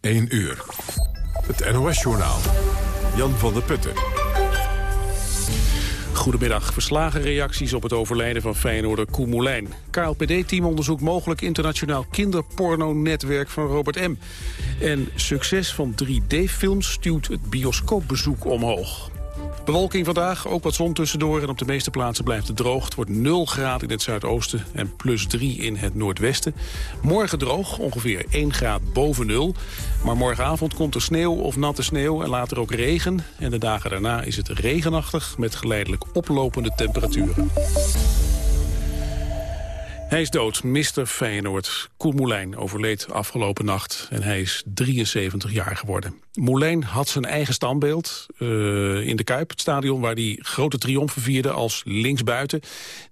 1 uur. Het NOS-journaal. Jan van der Putten. Goedemiddag. Verslagen reacties op het overlijden van Feyenoorder Koen Moulijn. KLPD-team onderzoekt mogelijk internationaal kinderporno-netwerk van Robert M. En succes van 3D-films stuwt het bioscoopbezoek omhoog. Bewolking vandaag, ook wat zon tussendoor en op de meeste plaatsen blijft het droog. Het wordt 0 graden in het zuidoosten en plus 3 in het noordwesten. Morgen droog, ongeveer 1 graad boven nul. Maar morgenavond komt er sneeuw of natte sneeuw en later ook regen. En de dagen daarna is het regenachtig met geleidelijk oplopende temperaturen. Hij is dood, Mr. Feyenoord. Koen Moulijn overleed afgelopen nacht en hij is 73 jaar geworden. Moulijn had zijn eigen standbeeld uh, in de Kuip, het stadion... waar hij grote triomfen vierde als linksbuiten...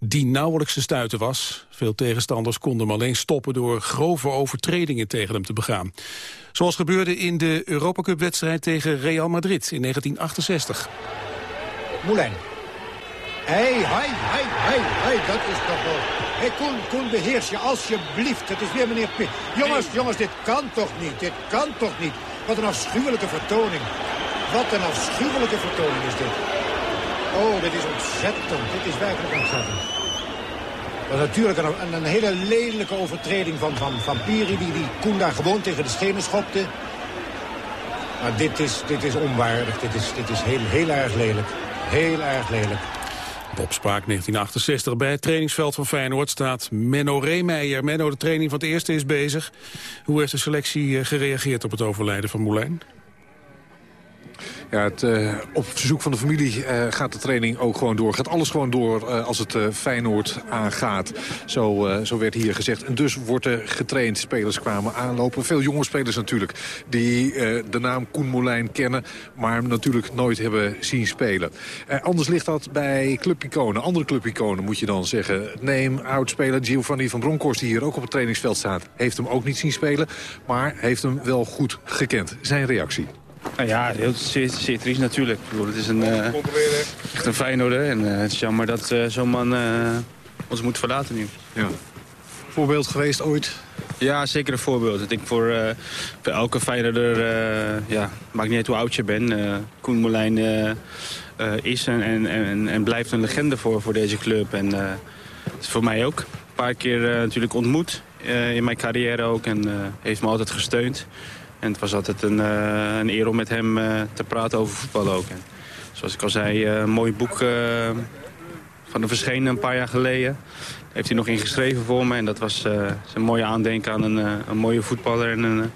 die nauwelijks te stuiten was. Veel tegenstanders konden hem alleen stoppen... door grove overtredingen tegen hem te begaan. Zoals gebeurde in de Europacup-wedstrijd tegen Real Madrid in 1968. Moulijn. Hé, hé, hé, hé, hé, dat is toch wel... Hey, Koen, Koen, beheers je alsjeblieft. Het is weer meneer Pit. Jongens, jongens, dit kan toch niet? Dit kan toch niet? Wat een afschuwelijke vertoning. Wat een afschuwelijke vertoning is dit. Oh, dit is ontzettend. Dit is werkelijk ontzettend. Dat natuurlijk een, een, hele lelijke overtreding van, van, van Piri... Die, die Koen daar gewoon tegen de stenen schopte. Maar dit is, dit is onwaardig. Dit is, dit is heel, heel erg lelijk. Heel erg lelijk. Op Spraak 1968 bij het trainingsveld van Feyenoord staat Menno Reemeijer. Menno, de training van het eerste is bezig. Hoe heeft de selectie eh, gereageerd op het overlijden van Moulijn? Ja, het, uh, op verzoek van de familie uh, gaat de training ook gewoon door. Gaat alles gewoon door uh, als het Feyenoord aangaat. Zo, zo werd hier gezegd. En dus wordt er getraind. Spelers kwamen aanlopen. Veel jonge spelers natuurlijk. Die de naam Koen Molijn kennen. Maar hem natuurlijk nooit hebben zien spelen. anders ligt dat bij clubiconen. Andere clubiconen moet je dan zeggen. Neem oudspeler Giovanni van Bronckhorst die hier ook op het trainingsveld staat. Heeft hem ook niet zien spelen. Maar heeft hem wel goed gekend. Zijn reactie. Nou ja, heel zeer, zeer triest natuurlijk. Ik bedoel, het is een, uh, echt een Feyenoorder. En uh, het is jammer dat uh, zo'n man ons moet verlaten nu. Ja. Voorbeeld geweest ooit? Ja, zeker een voorbeeld. Ik denk voor, voor elke Feyenoorder, ja, maakt niet uit hoe oud je bent. Koen Molijn is en, en, en, blijft een legende voor, voor deze club. En voor mij ook. Een paar keer natuurlijk ontmoet in mijn carrière ook. En heeft me altijd gesteund. En het was altijd een, uh, een eer om met hem uh, te praten over voetbal ook. En zoals ik al zei, uh, een mooi boek van de verschenen een paar jaar geleden. Heeft hij nog ingeschreven voor me. En dat was een mooie aandenken aan een, een mooie voetballer en een,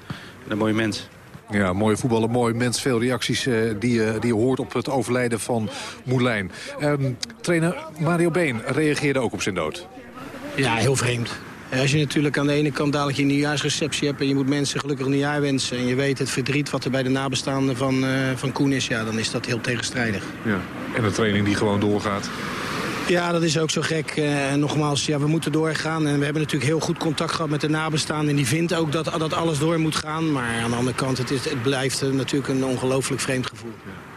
een mooie mens. Ja, mooie voetballer, mooi mens. Veel reacties uh, die, uh, die je hoort op het overlijden van Moulijn. Um, trainer Mario Been reageerde ook op zijn dood. Ja, heel vreemd. Als je natuurlijk aan de ene kant dadelijk je nieuwjaarsreceptie hebt... en je moet mensen gelukkig nieuwjaar wensen... en je weet het verdriet wat er bij de nabestaanden van, uh, van Koen is... ja, dan is dat heel tegenstrijdig. Ja. En de training die gewoon doorgaat. Ja, dat is ook zo gek. Uh, nogmaals, ja, we moeten doorgaan. En we hebben natuurlijk heel goed contact gehad met de nabestaanden. En die vindt ook dat, dat alles door moet gaan. Maar aan de andere kant, het, is, het blijft natuurlijk een ongelooflijk vreemd gevoel.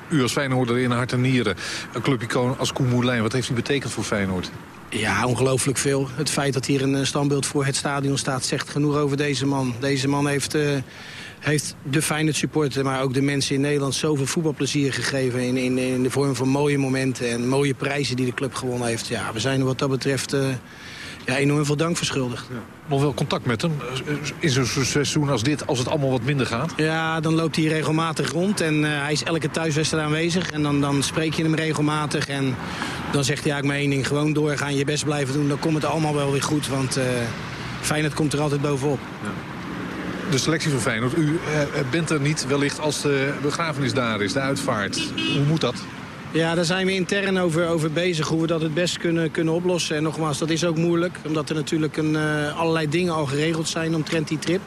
U als Feyenoorder in hart en nieren. Een clubicoon als Koen Moulijn, wat heeft hij betekend voor Feyenoord? Ja, ongelooflijk veel. Het feit dat hier een standbeeld voor het stadion staat... zegt genoeg over deze man. Deze man heeft, uh, heeft de fijne supporter... maar ook de mensen in Nederland zoveel voetbalplezier gegeven... In, in, in de vorm van mooie momenten en mooie prijzen die de club gewonnen heeft. Ja, we zijn wat dat betreft... Uh, ja, enorm veel dank verschuldigd. Ja. Nog wel contact met hem in zo'n seizoen als dit, als het allemaal wat minder gaat? Ja, dan loopt hij regelmatig rond en uh, hij is elke thuiswedstrijd aanwezig. En dan, dan spreek je hem regelmatig en dan zegt hij eigenlijk maar één ding. Gewoon doorgaan, je best blijven doen, dan komt het allemaal wel weer goed. Want uh, Feyenoord komt er altijd bovenop. Ja. De selectie van Feyenoord, u uh, bent er niet wellicht als de begrafenis daar is, de uitvaart. Hoe moet dat? Ja, daar zijn we intern over, over bezig, hoe we dat het best kunnen, kunnen oplossen. En nogmaals, dat is ook moeilijk, omdat er natuurlijk een, uh, allerlei dingen al geregeld zijn omtrent die trip.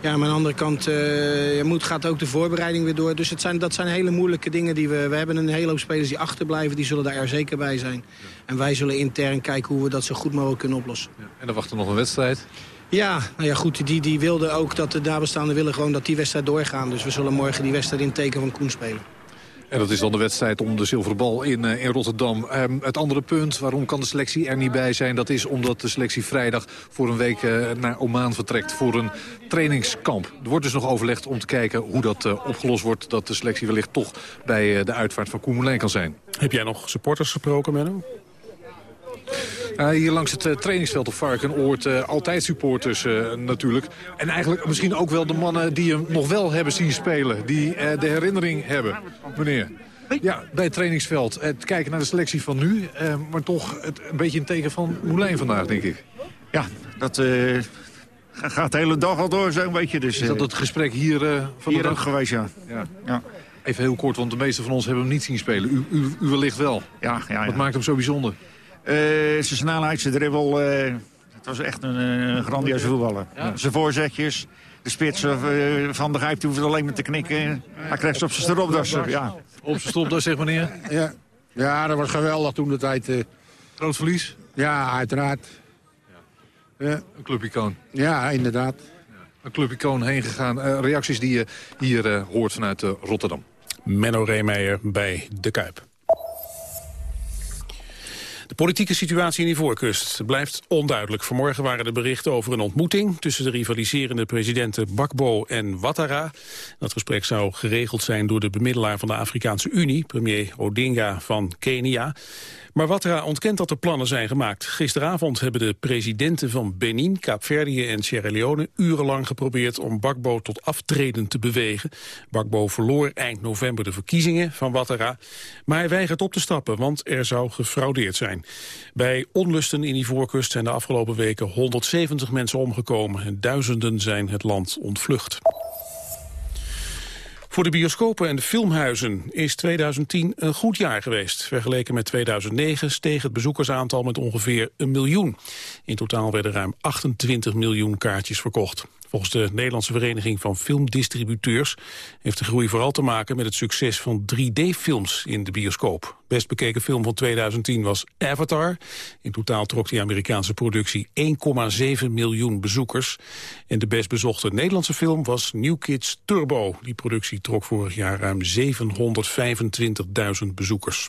Ja, maar aan de andere kant uh, moet, gaat ook de voorbereiding weer door. Dus het zijn, dat zijn hele moeilijke dingen die we... We hebben een hele hoop spelers die achterblijven, die zullen daar er zeker bij zijn. En wij zullen intern kijken hoe we dat zo goed mogelijk kunnen oplossen. Ja, en dan wacht er nog een wedstrijd? Ja, nou ja, goed, die, die wilden ook dat de nabestaanden willen gewoon dat die wedstrijd doorgaan. Dus we zullen morgen die wedstrijd in teken van Koen spelen. En dat is dan de wedstrijd om de zilveren bal in, uh, in Rotterdam. Um, het andere punt, waarom kan de selectie er niet bij zijn... dat is omdat de selectie vrijdag voor een week uh, naar Oman vertrekt... voor een trainingskamp. Er wordt dus nog overlegd om te kijken hoe dat uh, opgelost wordt... dat de selectie wellicht toch bij de uitvaart van Koemelijn kan zijn. Heb jij nog supporters gesproken, Menno? Uh, hier langs het uh, trainingsveld op Varkenoord uh, altijd supporters natuurlijk. En eigenlijk misschien ook wel de mannen die hem nog wel hebben zien spelen. Die de herinnering hebben, meneer. Ja, bij het trainingsveld. Het kijken naar de selectie van nu. maar toch het, een beetje een teken van Moulijn vandaag, denk ik. Ja, dat gaat de hele dag al door zo'n beetje. Dus, Is dat het gesprek hier van hier de dag? geweest, ja. ja. ja. Even heel kort, want de meeste van ons hebben hem niet zien spelen. U, u, u wellicht wel. Ja, ja, ja. Wat maakt hem zo bijzonder? Uh, zijn snelheid, zijn dribbel. Uh, het was echt een, een grandioze voetballer. Ja. Zijn voorzetjes, de spits uh, van de Gijp hoefde alleen maar te knikken. Hij kreeg ze op zijn stropdas. Ja. Op zijn stropdas, zeg meneer? Ja. ja, dat was geweldig toen de tijd. Groot verlies? Ja, uiteraard. Ja. Ja. Een clubicoon. Ja, inderdaad. Een clubicoon heen gegaan. reacties die je hier hoort vanuit Rotterdam. Menno Reemeijer bij De Kuip. Politieke situatie in Ivoorkust blijft onduidelijk. Vanmorgen waren er berichten over een ontmoeting... tussen de rivaliserende presidenten Bakbo en Ouattara. Dat gesprek zou geregeld zijn door de bemiddelaar van de Afrikaanse Unie... premier Odinga van Kenia. Maar Ouattara ontkent dat er plannen zijn gemaakt. Gisteravond hebben de presidenten van Benin, Kaapverdië en Sierra Leone... urenlang geprobeerd om Bakbo tot aftreden te bewegen. Bakbo verloor eind november de verkiezingen van Ouattara. Maar hij weigert op te stappen, want er zou gefraudeerd zijn. Bij onlusten in Ivoorkust zijn de afgelopen weken 170 mensen omgekomen... en duizenden zijn het land ontvlucht. Voor de bioscopen en de filmhuizen is 2010 een goed jaar geweest. Vergeleken met 2009 steeg het bezoekersaantal met ongeveer een miljoen. In totaal werden ruim 28 miljoen kaartjes verkocht. Volgens de Nederlandse Vereniging van Filmdistributeurs heeft de groei vooral te maken met het succes van 3D-films in de bioscoop. Best bekeken film van 2010 was Avatar. In totaal trok die Amerikaanse productie 1,7 miljoen bezoekers. En de best bezochte Nederlandse film was New Kids Turbo. Die productie trok vorig jaar ruim 725.000 bezoekers.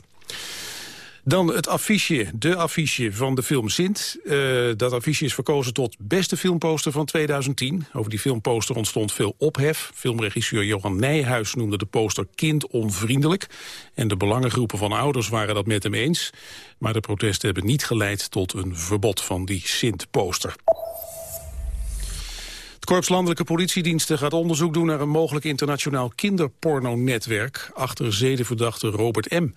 Dan het affiche, de affiche van de film Sint. Uh, dat affiche is verkozen tot beste filmposter van 2010. Over die filmposter ontstond veel ophef. Filmregisseur Johan Nijhuis noemde de poster kindonvriendelijk. En de belangengroepen van ouders waren dat met hem eens. Maar de protesten hebben niet geleid tot een verbod van die Sint-poster. Korps Landelijke Politiediensten gaat onderzoek doen naar een mogelijk internationaal kinderpornonetwerk achter zedenverdachte Robert M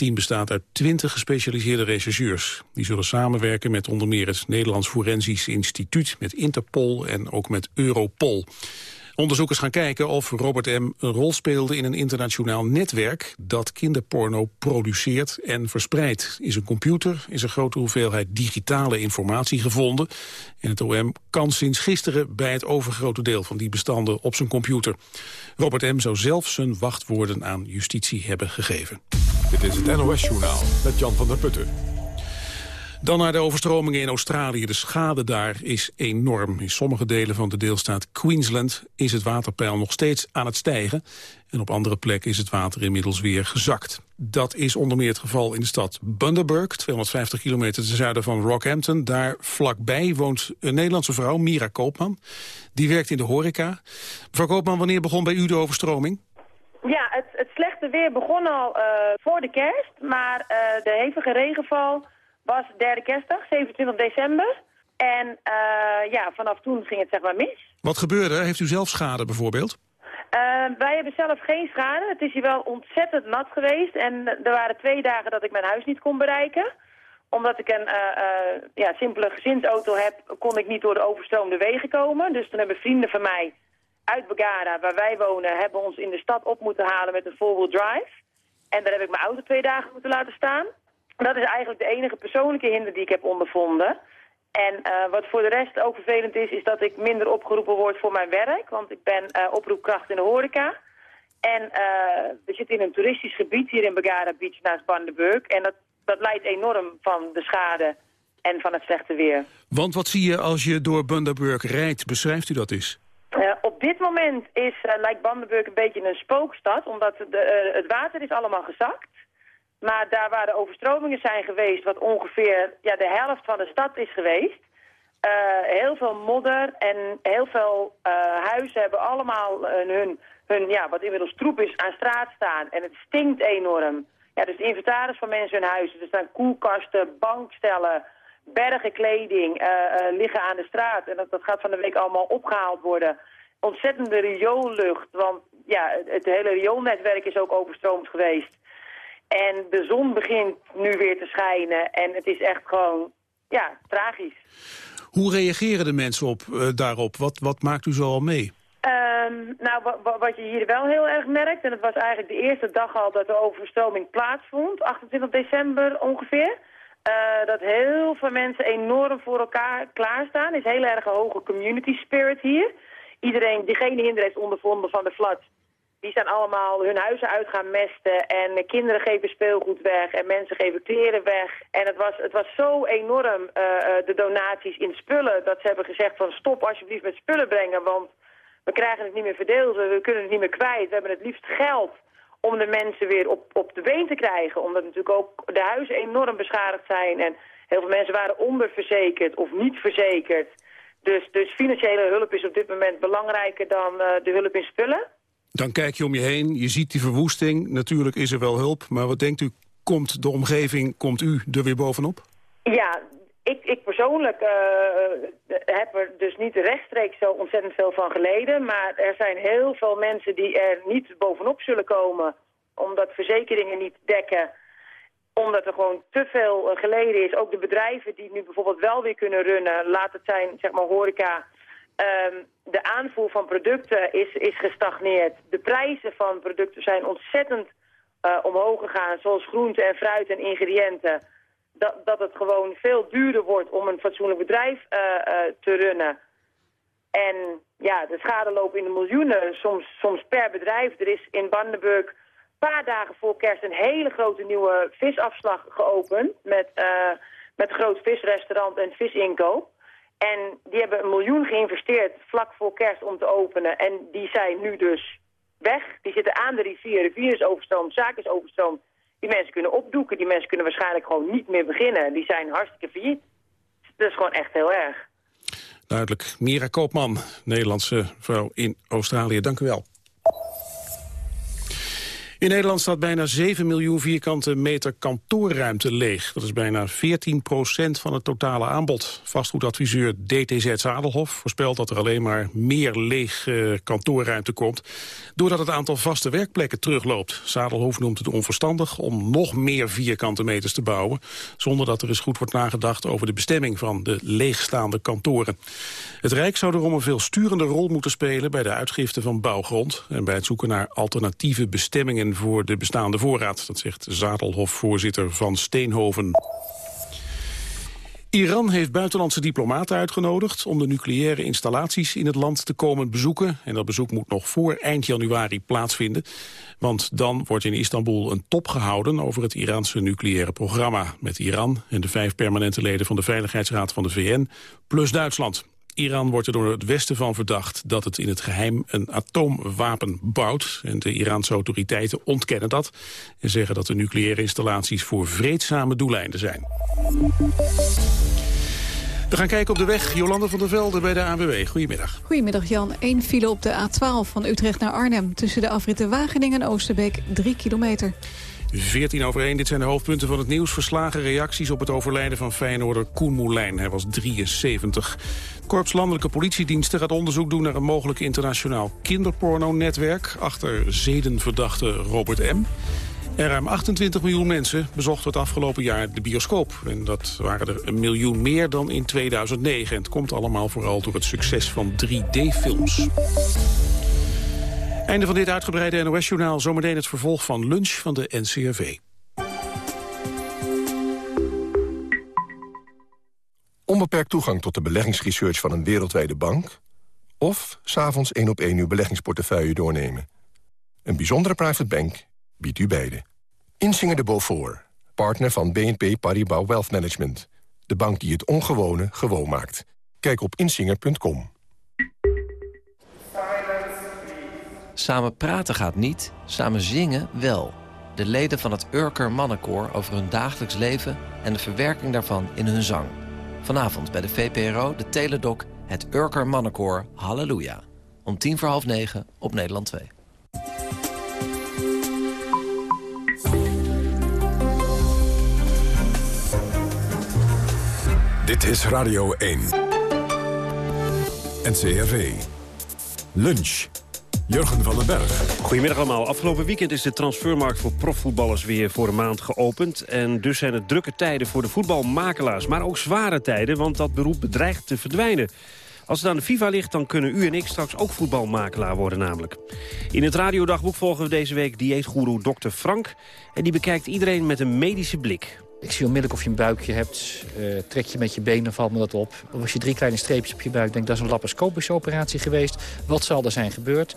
team bestaat uit 20 gespecialiseerde rechercheurs. Die zullen samenwerken met onder meer het Nederlands Forensisch Instituut... met Interpol en ook met Europol. Onderzoekers gaan kijken of Robert M. een rol speelde in een internationaal netwerk dat kinderporno produceert en verspreidt. In zijn computer is een grote hoeveelheid digitale informatie gevonden. En het OM kan sinds gisteren bij het overgrote deel van die bestanden op zijn computer. Robert M. zou zelf zijn wachtwoorden aan justitie hebben gegeven. Dit is het NOS-journaal met Jan van der Putten. Dan naar de overstromingen in Australië. De schade daar is enorm. In sommige delen van de deelstaat Queensland is het waterpeil nog steeds aan het stijgen. En op andere plekken is het water inmiddels weer gezakt. Dat is onder meer het geval in de stad Bundaberg, 250 kilometer ten zuiden van Rockhampton. Daar vlakbij woont een Nederlandse vrouw, Mira Koopman. Die werkt in de horeca. Mevrouw Koopman, wanneer begon bij u de overstroming? Ja, het, het slechte weer begon al uh, voor de kerst, maar uh, de hevige regenval was derde kerstdag, 27 december. En uh, ja, vanaf toen ging het zeg maar mis. Wat gebeurde? Heeft u zelf schade bijvoorbeeld? Uh, wij hebben zelf geen schade. Het is hier wel ontzettend nat geweest. En er waren twee dagen dat ik mijn huis niet kon bereiken. Omdat ik een uh, ja, simpele gezinsauto heb, kon ik niet door de overstroomde wegen komen. Dus toen hebben vrienden van mij uit Begara, waar wij wonen, hebben ons in de stad op moeten halen met een four-wheel drive. En daar heb ik mijn auto twee dagen moeten laten staan. Dat is eigenlijk de enige persoonlijke hinder die ik heb ondervonden. En uh, wat voor de rest ook vervelend is, is dat ik minder opgeroepen word voor mijn werk. Want ik ben uh, oproepkracht in de horeca. En uh, we zitten in een toeristisch gebied hier in Bagara Beach naast Bandenburg. En dat, dat leidt enorm van de schade en van het slechte weer. Want wat zie je als je door Bundaberg rijdt? Beschrijft u dat eens? op op dit moment is, lijkt Bandenburg een beetje een spookstad, omdat de, het water is allemaal gezakt. Maar daar waar de overstromingen zijn geweest, wat ongeveer ja, de helft van de stad is geweest... Uh, heel veel modder en heel veel huizen hebben allemaal hun, hun, ja, wat inmiddels troep is, aan straat staan. En het stinkt enorm. Ja, dus de inventaris van mensen hun huizen. Er staan koelkasten, bankstellen, bergen kleding liggen aan de straat. En dat, dat gaat van de week allemaal opgehaald worden ontzettende rioollucht. Want ja, het, hele rioolnetwerk is ook overstroomd geweest. En de zon begint nu weer te schijnen. En het is echt gewoon, ja, tragisch. Hoe reageren de mensen op, uh, daarop? Wat, wat maakt u zo al mee? Um, nou, wat je hier wel heel erg merkt... en het was eigenlijk de eerste dag al dat de overstroming plaatsvond... 28 december ongeveer... Uh, dat heel veel mensen enorm voor elkaar klaarstaan. Er is heel erg een hoge community spirit hier iedereen, diegene hinder heeft ondervonden van de flood, die zijn allemaal hun huizen uit gaan mesten en kinderen geven speelgoed weg en mensen geven kleren weg. En het was, het was zo enorm, uh, de donaties in spullen, dat ze hebben gezegd van stop alsjeblieft met spullen brengen, want we krijgen het niet meer verdeeld, we kunnen het niet meer kwijt. We hebben het liefst geld om de mensen weer op, op de been te krijgen, omdat natuurlijk ook de huizen enorm beschadigd zijn en heel veel mensen waren onderverzekerd of niet verzekerd. Dus, dus financiële hulp is op dit moment belangrijker dan uh, de hulp in spullen. Dan kijk je om je heen, je ziet die verwoesting. Natuurlijk is er wel hulp, maar wat denkt u, komt de omgeving, komt u er weer bovenop? Ja, ik, ik persoonlijk uh, heb er dus niet rechtstreeks zo ontzettend veel van geleden. Maar er zijn heel veel mensen die er niet bovenop zullen komen. Omdat verzekeringen niet dekken omdat er gewoon te veel eh, geleden is. Ook de bedrijven die nu bijvoorbeeld wel weer kunnen runnen, laat het zijn, zeg maar, horeca. Um, de aanvoer van producten is, is gestagneerd. De prijzen van producten zijn ontzettend uh, omhoog gegaan, zoals groente en fruit en ingrediënten. Dat, dat het gewoon veel duurder wordt om een fatsoenlijk bedrijf uh, uh, te runnen. En ja, de schade lopen in de miljoenen, soms, soms per bedrijf. Er is in Brandenburg paar dagen voor kerst een hele grote nieuwe visafslag geopend. Met, met een groot visrestaurant en visinkoop. En die hebben een miljoen geïnvesteerd vlak voor kerst om te openen. En die zijn nu dus weg. Die zitten aan de rivier. Rivier is overstroomd, zaak is overstroomd. Die mensen kunnen opdoeken. Die mensen kunnen waarschijnlijk gewoon niet meer beginnen. Die zijn hartstikke failliet. Dat is gewoon echt heel erg. Duidelijk. Mira Koopman, Nederlandse vrouw in Australië. Dank u wel. In Nederland staat bijna 7 miljoen vierkante meter kantoorruimte leeg. Dat is bijna 14 procent van het totale aanbod. Vastgoedadviseur DTZ Zadelhof voorspelt dat er alleen maar meer leeg kantoorruimte komt... doordat het aantal vaste werkplekken terugloopt. Zadelhof noemt het onverstandig om nog meer vierkante meters te bouwen... zonder dat er eens goed wordt nagedacht over de bestemming van de leegstaande kantoren. Het Rijk zou erom een veel sturende rol moeten spelen... bij de uitgifte van bouwgrond en bij het zoeken naar alternatieve bestemmingen voor de bestaande voorraad. Dat zegt Zadelhof-voorzitter Van Steenhoven. Iran heeft buitenlandse diplomaten uitgenodigd om de nucleaire installaties in het land te komen bezoeken. En dat bezoek moet nog voor eind januari plaatsvinden. Want dan wordt in Istanbul een top gehouden over het Iraanse nucleaire programma. Met Iran en de vijf permanente leden van de Veiligheidsraad van de VN, plus Duitsland. Iran wordt er door het Westen van verdacht dat het in het geheim een atoomwapen bouwt. En de Iraanse autoriteiten ontkennen dat en zeggen dat de nucleaire installaties voor vreedzame doeleinden zijn. We gaan kijken op de weg. Jolande van der Velde bij de ANWB. Goedemiddag. Goedemiddag Jan. Eén file op de A12 van Utrecht naar Arnhem. Tussen de afritten Wageningen en Oosterbeek, 3 kilometer. 14 over 1, dit zijn de hoofdpunten van het nieuws. Verslagen reacties op het overlijden van Feyenoorder Koen Moulijn. Hij was 73. Korps Landelijke Politiediensten gaat onderzoek doen... naar een mogelijk internationaal kinderporno-netwerk... achter zedenverdachte Robert M. En ruim 28 miljoen mensen bezochten het afgelopen jaar de bioscoop. En dat waren er een miljoen meer dan in 2009. En het komt allemaal vooral door het succes van 3D-films. Einde van dit uitgebreide NOS-journaal. Zometeen het vervolg van lunch van de NCRV. Onbeperkt toegang tot de beleggingsresearch van een wereldwijde bank... of s'avonds één op één uw beleggingsportefeuille doornemen. Een bijzondere private bank biedt u beide. Insinger de Beaufort, partner van BNP Paribas Wealth Management. De bank die het ongewone gewoon maakt. Kijk op insinger.com. Samen praten gaat niet, samen zingen wel. De leden van het Urker Mannenkoor over hun dagelijks leven... en de verwerking daarvan in hun zang. Vanavond bij de VPRO, de Teledoc, het Urker Mannenkoor Halleluja. Om tien voor half negen op Nederland 2. Dit is Radio 1. NCRV. Lunch. Jurgen van den Berg. Goedemiddag allemaal. Afgelopen weekend is de transfermarkt voor profvoetballers weer voor een maand geopend. En dus zijn het drukke tijden voor de voetbalmakelaars. Maar ook zware tijden, want dat beroep bedreigt te verdwijnen. Als het aan de FIFA ligt, dan kunnen u en ik straks ook voetbalmakelaar worden namelijk. In het radiodagboek volgen we deze week dieetgoeroe Dr. Frank. En die bekijkt iedereen met een medische blik. Ik zie onmiddellijk of je een buikje hebt. Uh, trek je met je benen, valt me dat op. Of als je drie kleine streepjes op je buik denkt... dat is een laparoscopische operatie geweest. Wat zal er zijn gebeurd?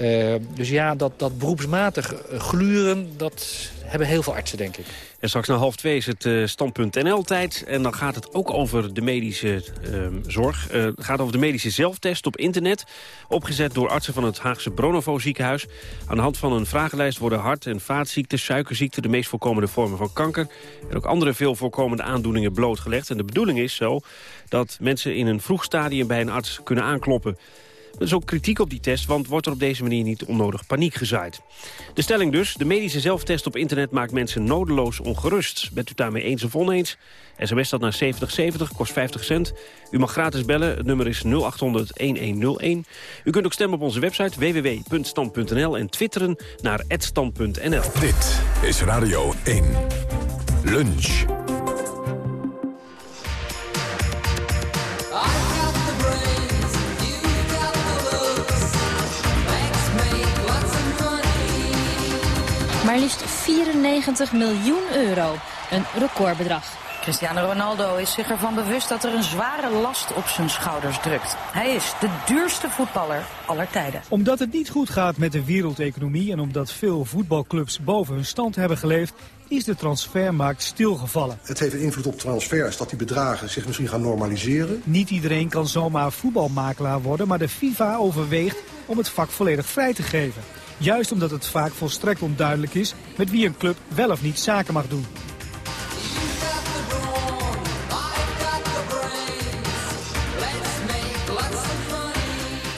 Uh, dus ja, dat, dat beroepsmatig gluren, dat hebben heel veel artsen, denk ik. En straks na half twee is het uh, standpunt NL-tijd. En dan gaat het ook over de medische uh, zorg. Uh, het gaat over de medische zelftest op internet. Opgezet door artsen van het Haagse Bronovo ziekenhuis. Aan de hand van een vragenlijst worden hart- en vaatziekten, suikerziekten... de meest voorkomende vormen van kanker... en ook andere veel voorkomende aandoeningen blootgelegd. En de bedoeling is zo dat mensen in een vroeg stadium bij een arts kunnen aankloppen... Er is ook kritiek op die test, want wordt er op deze manier niet onnodig paniek gezaaid. De stelling dus, de medische zelftest op internet maakt mensen nodeloos ongerust. Bent u daarmee eens of oneens? SMS dat naar 7070, kost 50 cent. U mag gratis bellen, het nummer is 0800-1101. U kunt ook stemmen op onze website www.stand.nl en twitteren naar @stand.nl. Dit is Radio 1. Lunch. Maar liefst 94 miljoen euro. Een recordbedrag. Cristiano Ronaldo is zich ervan bewust dat er een zware last op zijn schouders drukt. Hij is de duurste voetballer aller tijden. Omdat het niet goed gaat met de wereldeconomie en omdat veel voetbalclubs boven hun stand hebben geleefd, is de transfermarkt stilgevallen. Het heeft een invloed op transfers dat die bedragen zich misschien gaan normaliseren. Niet iedereen kan zomaar voetbalmakelaar worden, maar de FIFA overweegt om het vak volledig vrij te geven. Juist omdat het vaak volstrekt onduidelijk is met wie een club wel of niet zaken mag doen.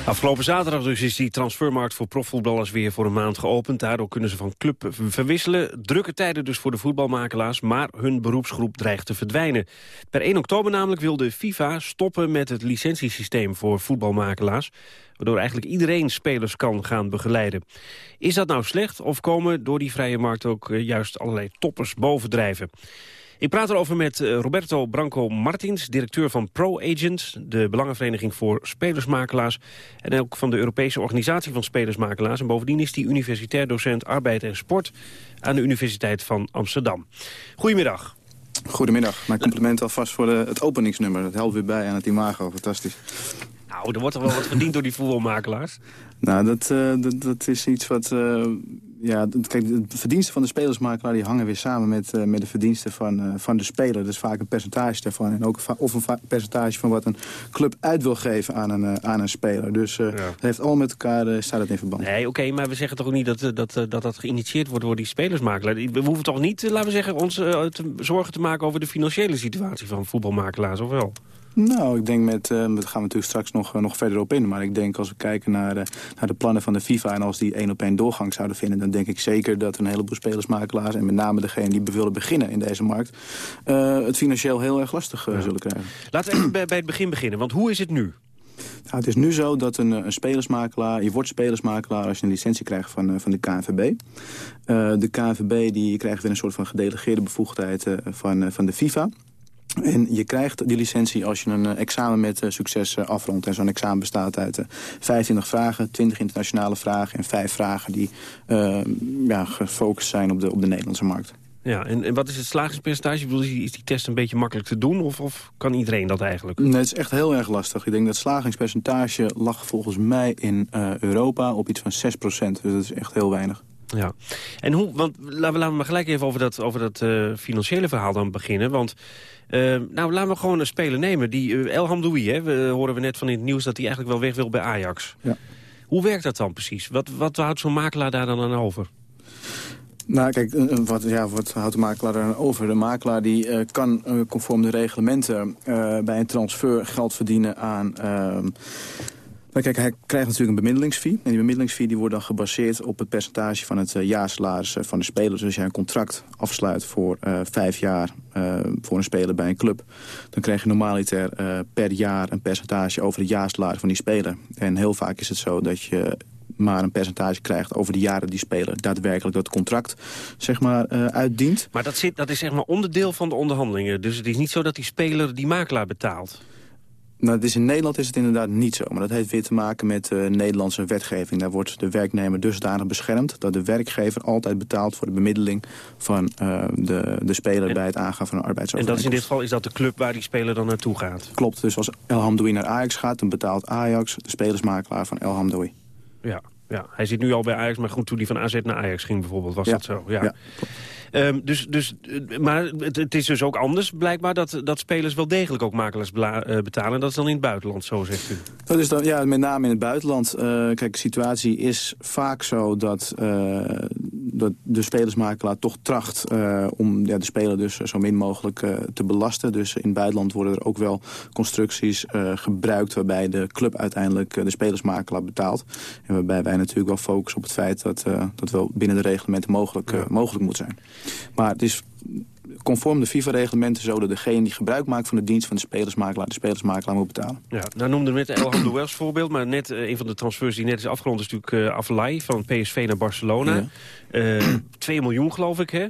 Afgelopen zaterdag dus is die transfermarkt voor profvoetballers weer voor een maand geopend. Daardoor kunnen ze van club verwisselen. Drukke tijden dus voor de voetbalmakelaars, maar hun beroepsgroep dreigt te verdwijnen. Per 1 oktober namelijk wil de FIFA stoppen met het licentiesysteem voor voetbalmakelaars waardoor eigenlijk iedereen spelers kan gaan begeleiden. Is dat nou slecht of komen door die vrije markt ook eh, juist allerlei toppers bovendrijven? Ik praat erover met eh, Roberto Branco Martins, directeur van Pro Agent, de Belangenvereniging voor Spelersmakelaars en ook van de Europese Organisatie van Spelersmakelaars. En bovendien is hij universitair docent arbeid en sport aan de Universiteit van Amsterdam. Goedemiddag. Goedemiddag. Mijn compliment alvast voor het openingsnummer. Dat helpt weer bij aan het imago. Fantastisch. Nou, er wordt toch wel wat verdiend door die voetbalmakelaars? Nou, dat, uh, dat, dat, is iets wat... Uh, ja, kijk, de verdiensten van de spelersmakelaar die hangen weer samen met, uh, met de verdiensten van, van de speler. Dat is vaak een percentage daarvan. En ook of een percentage van wat een club uit wil geven aan een, aan een speler. Dus ja. dat heeft allemaal met elkaar, staat het in verband. Nee, oké, okay, maar we zeggen toch ook niet dat dat, dat, dat geïnitieerd wordt door die spelersmakelaar. We hoeven toch niet, laten we zeggen, ons te zorgen te maken over de financiële situatie van voetbalmakelaars, of wel? Nou, ik denk met, uh, daar gaan we natuurlijk straks nog, uh, nog verder op in. Maar ik denk als we kijken naar, uh, naar de plannen van de FIFA... en als die één op één doorgang zouden vinden... dan denk ik zeker dat een heleboel spelersmakelaars... en met name degene die willen beginnen in deze markt... het financieel heel erg lastig ja. zullen krijgen. Laten we even bij, bij het begin beginnen. Want hoe is het nu? Nou, het is nu zo dat een, een, spelersmakelaar, je wordt spelersmakelaar als je een licentie krijgt van, van de KNVB. Uh, de KNVB die krijgt weer een soort van gedelegeerde bevoegdheid uh, van, van de FIFA. En je krijgt die licentie als je een uh, examen met uh, succes uh, afrondt. En zo'n examen bestaat uit 25 vragen, 20 internationale vragen... en 5 vragen die ja, gefocust zijn op de, op de Nederlandse markt. Ja, en, en wat is het slagingspercentage? Ik bedoel, is die test een beetje makkelijk te doen of, of kan iedereen dat eigenlijk? Nee, het is echt heel erg lastig. Ik denk dat het slagingspercentage lag volgens mij in Europa op iets van 6% Dus dat is echt heel weinig. Ja, en hoe, want laten we, laten we maar gelijk even over dat, over dat uh, financiële verhaal dan beginnen. Want uh, nou, laten we gewoon een speler nemen. Die uh, El Hamdoui, hè, we, horen we net van in het nieuws dat hij eigenlijk wel weg wil bij Ajax. Ja. Hoe werkt dat dan precies? Wat, wat houdt zo'n makelaar daar dan aan over? Nou, kijk, wat, ja, wat houdt de makelaar er over? De makelaar die uh, kan conform de reglementen bij een transfer geld verdienen aan... Kijk, hij krijgt natuurlijk een bemiddelingsfee. En die bemiddelingsfee die wordt dan gebaseerd op het percentage van het jaarsalaris van de speler. Dus als jij een contract afsluit voor vijf jaar voor een speler bij een club... dan krijg je normaaliter per jaar een percentage over het jaarsalaris van die speler. En heel vaak is het zo dat je maar een percentage krijgt over de jaren die speler daadwerkelijk dat contract zeg maar, uitdient. Maar dat, zit, dat is zeg maar onderdeel van de onderhandelingen. Dus het is niet zo dat die speler die makelaar betaalt. Nou, is in Nederland is het inderdaad niet zo. Maar dat heeft weer te maken met uh, Nederlandse wetgeving. Daar wordt de werknemer dusdanig beschermd... dat de werkgever altijd betaalt voor de bemiddeling van uh, de, de speler... bij het aangaan van een arbeidsovereenkomst. En dat is in dit geval is dat de club waar die speler dan naartoe gaat? Klopt. Dus als El Hamdoui naar Ajax gaat... dan betaalt Ajax de spelersmakelaar van El Hamdoui. Ja, ja, hij zit nu al bij Ajax, maar goed, toen hij van AZ naar Ajax ging bijvoorbeeld, was dat zo? Ja. ja. Um, dus, dus, maar het, het, is dus ook anders blijkbaar dat, dat spelers wel degelijk ook makelaars uh, betalen. Dat is dan in het buitenland, zo zegt u. Dat is dan, ja, met name in het buitenland. Uh, kijk, de situatie is vaak zo dat, uh, dat de spelersmakelaar toch tracht om ja, de speler dus zo min mogelijk te belasten. Dus in het buitenland worden er ook wel constructies gebruikt waarbij de club uiteindelijk de spelersmakelaar betaalt. En waarbij wij natuurlijk wel focussen op het feit dat dat wel binnen de reglementen mogelijk, mogelijk moet zijn. Maar het is conform de FIFA-reglementen zo dat degene die gebruik maakt van de dienst van de spelersmakelaar de spelersmakelaar moet betalen. Ja, nou noemde we net El Hamdouels voorbeeld, maar net uh, een van de transfers die net is afgerond is natuurlijk uh, van PSV naar Barcelona. Ja. Uh, 2 miljoen geloof ik, hè?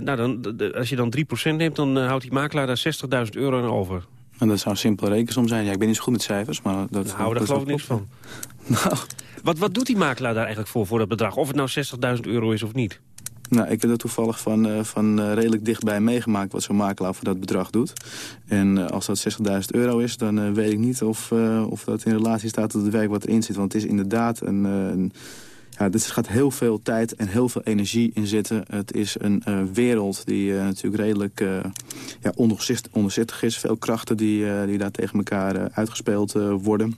Nou, dan, als je dan 3% neemt, dan houdt die makelaar daar 60.000 euro aan over. En dat zou een simpele rekensom zijn. Ja, ik ben niet zo goed met cijfers, maar... Dat, nou, daar dat geloof ik niks van. nou. wat, wat doet die makelaar daar eigenlijk voor, voor dat bedrag? Of het nou 60.000 euro is of niet? Nou, ik heb dat toevallig van, uh, van uh, redelijk dichtbij meegemaakt... wat zo'n makelaar voor dat bedrag doet. En uh, als dat 60.000 euro is, dan weet ik niet of, of dat in relatie staat... tot het werk wat erin zit. Want het is inderdaad een... een ja, er gaat heel veel tijd en heel veel energie in zitten. Het is een wereld die natuurlijk redelijk ja, onderzichtig is. Veel krachten die, die daar tegen elkaar uitgespeeld worden.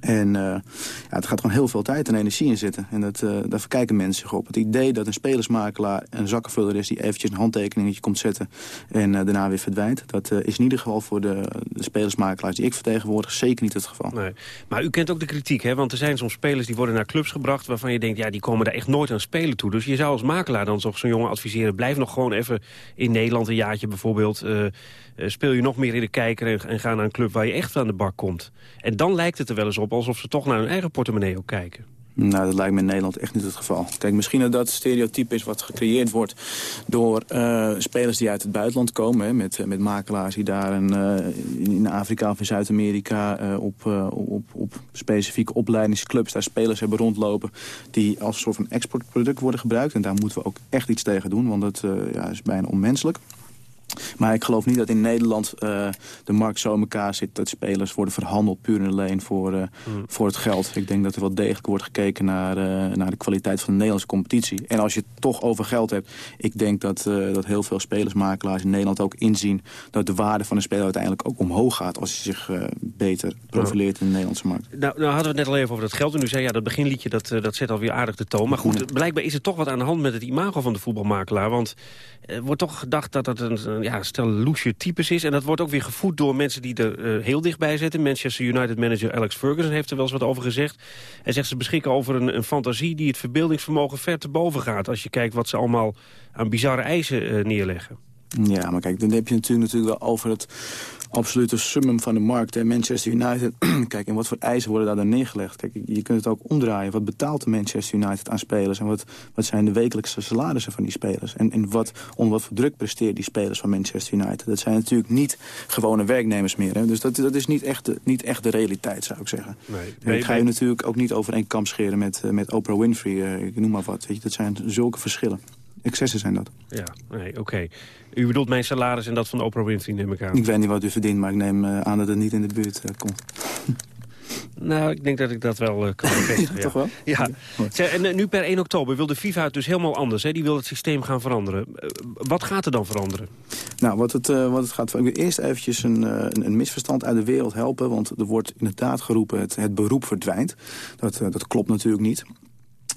En uh, ja, het gaat gewoon heel veel tijd en energie in zitten. En dat, uh, daar verkijken mensen zich op. Het idee dat een spelersmakelaar een zakkenvuller is... die eventjes een handtekeningetje komt zetten en uh, daarna weer verdwijnt... dat is in ieder geval voor de, de, spelersmakelaars die ik vertegenwoordig... zeker niet het geval. Nee. Maar u kent ook de kritiek, hè? Want er zijn soms spelers die worden naar clubs gebracht... waarvan je denkt, ja, die komen daar echt nooit aan spelen toe. Dus je zou als makelaar dan toch zo'n jongen adviseren... blijf nog gewoon even in Nederland een jaartje bijvoorbeeld... speel je nog meer in de kijker en, en ga naar een club waar je echt aan de bak komt. En dan lijkt het er wel eens op alsof ze toch naar hun eigen portemonnee ook kijken. Nou, dat lijkt me in Nederland echt niet het geval. Kijk, misschien dat dat stereotype is wat gecreëerd wordt... door uh, spelers die uit het buitenland komen. Met, met makelaars die daar een, uh, in Afrika of in Zuid-Amerika... Uh, op, op, op specifieke opleidingsclubs daar spelers hebben rondlopen... die als soort van exportproduct worden gebruikt. En daar moeten we ook echt iets tegen doen, want dat ja, is bijna onmenselijk. Maar ik geloof niet dat in Nederland uh, de markt zo in elkaar zit... dat spelers worden verhandeld puur en alleen voor, uh, mm. voor het geld. Ik denk dat er wel degelijk wordt gekeken naar, uh, naar de kwaliteit van de Nederlandse competitie. En als je het toch over geld hebt... ik denk dat, dat heel veel spelersmakelaars in Nederland ook inzien... dat de waarde van een speler uiteindelijk ook omhoog gaat... als hij zich beter profileert in de Nederlandse markt. Nou, nou hadden we het net al even over dat geld. En u zei, ja, dat beginliedje dat, dat zet alweer aardig de toon. Maar goed, blijkbaar is er toch wat aan de hand met het imago van de voetbalmakelaar. Want er wordt toch gedacht dat dat een ja, stel loesje types is. En dat wordt ook weer gevoed door mensen die er uh, heel dichtbij zitten. Manchester United manager Alex Ferguson heeft er wel eens wat over gezegd. Hij zegt ze beschikken over een, een fantasie die het verbeeldingsvermogen ver te boven gaat. Als je kijkt wat ze allemaal aan bizarre eisen uh, neerleggen. Ja, maar kijk, dan heb je natuurlijk, natuurlijk wel over het absolute summum van de markt. Hè. Manchester United, kijk, en wat voor eisen worden daar dan neergelegd? Kijk, je kunt het ook omdraaien. Wat betaalt de Manchester United aan spelers? En wat, wat zijn de wekelijkse salarissen van die spelers? En, en wat, onder wat voor druk presteren die spelers van Manchester United? Dat zijn natuurlijk niet gewone werknemers meer. Hè. Dus dat, dat is niet echt, de, niet echt de realiteit, zou ik zeggen. Nee, nee, ik ga je natuurlijk ook niet over één kam scheren met, eh, met Oprah Winfrey. Uh, ik noem maar wat. Weet je, dat zijn zulke verschillen. Excessen zijn dat. Ja, nee, oké. Okay. U bedoelt mijn salaris en dat van Oprah Winfrey, neem ik aan. Ik weet niet wat u verdient, maar ik neem uh, aan dat het niet in de buurt uh, komt. Nou, ik denk dat ik dat wel uh, kan bevestigen. ja. Toch wel? Ja. En nu per 1 oktober wil de FIFA het dus helemaal anders. Hè? Die wil het systeem gaan veranderen. wat gaat er dan veranderen? Nou, wat het, wat het gaat... Ik wil eerst eventjes een, een, een, misverstand uit de wereld helpen. Want er wordt inderdaad geroepen het, het beroep verdwijnt. Dat, dat klopt natuurlijk niet.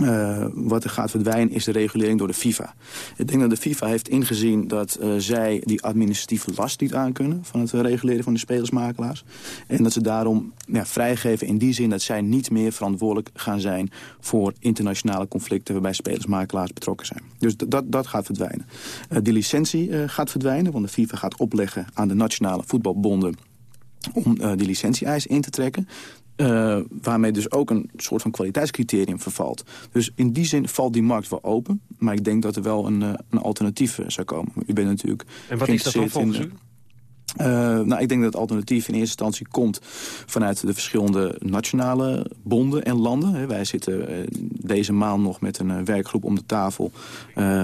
Uh, wat er gaat verdwijnen is de regulering door de FIFA. Ik denk dat de FIFA heeft ingezien dat uh, zij die administratieve last niet aankunnen... van het reguleren van de spelersmakelaars. En dat ze daarom vrijgeven in die zin dat zij niet meer verantwoordelijk gaan zijn... voor internationale conflicten waarbij spelersmakelaars betrokken zijn. Dus dat, dat gaat verdwijnen. Uh, die licentie gaat verdwijnen, want de FIFA gaat opleggen aan de nationale voetbalbonden om die licentie-eis in te trekken. Uh, waarmee dus ook een soort van kwaliteitscriterium vervalt. Dus in die zin valt die markt wel open. Maar ik denk dat er wel een, uh, een alternatief zou komen. U bent natuurlijk En wat is dat dan volgens u? Uh, nou, ik denk dat het alternatief in eerste instantie komt vanuit de verschillende nationale bonden en landen. Wij zitten uh, deze maand nog met een uh, werkgroep om de tafel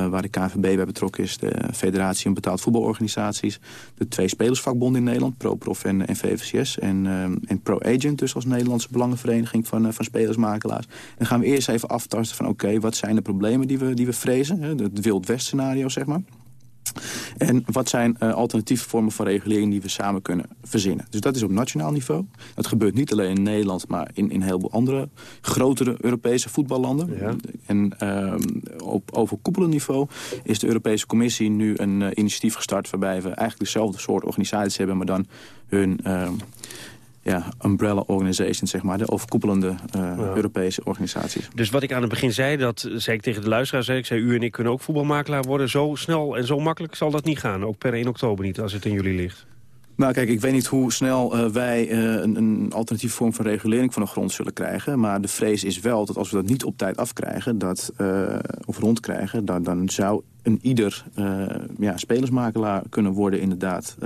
waar de KNVB bij betrokken is. De Federatie en Betaald Voetbalorganisaties. De twee spelersvakbonden in Nederland, ProProf en, en VVCS. En, en ProAgent, dus als Nederlandse belangenvereniging van, van spelersmakelaars. Dan gaan we eerst even aftasten van oké, wat zijn de problemen die we, die we vrezen? Het Wild West scenario, zeg maar. En wat zijn uh, alternatieve vormen van regulering die we samen kunnen verzinnen. Dus dat is op nationaal niveau. Dat gebeurt niet alleen in Nederland, maar in, in heel veel andere grotere Europese voetballanden. Ja. En uh, op overkoepelend niveau is de Europese Commissie nu een uh, initiatief gestart... waarbij we eigenlijk dezelfde soort organisaties hebben, maar dan hun ja, umbrella organizations, zeg maar, de overkoepelende uh, ja. Europese organisaties. Dus wat ik aan het begin zei, dat zei ik tegen de luisteraar, zei ik zei u en ik kunnen ook voetbalmakelaar worden. Zo snel en zo makkelijk zal dat niet gaan, ook per 1 oktober niet, als het in jullie ligt. Nou kijk, ik weet niet hoe snel uh, wij uh, een, een alternatieve vorm van regulering van de grond zullen krijgen. Maar de vrees is wel dat als we dat niet op tijd afkrijgen, dat, uh, of rondkrijgen, dan, dan zou een ieder ja, spelersmakelaar kunnen worden inderdaad.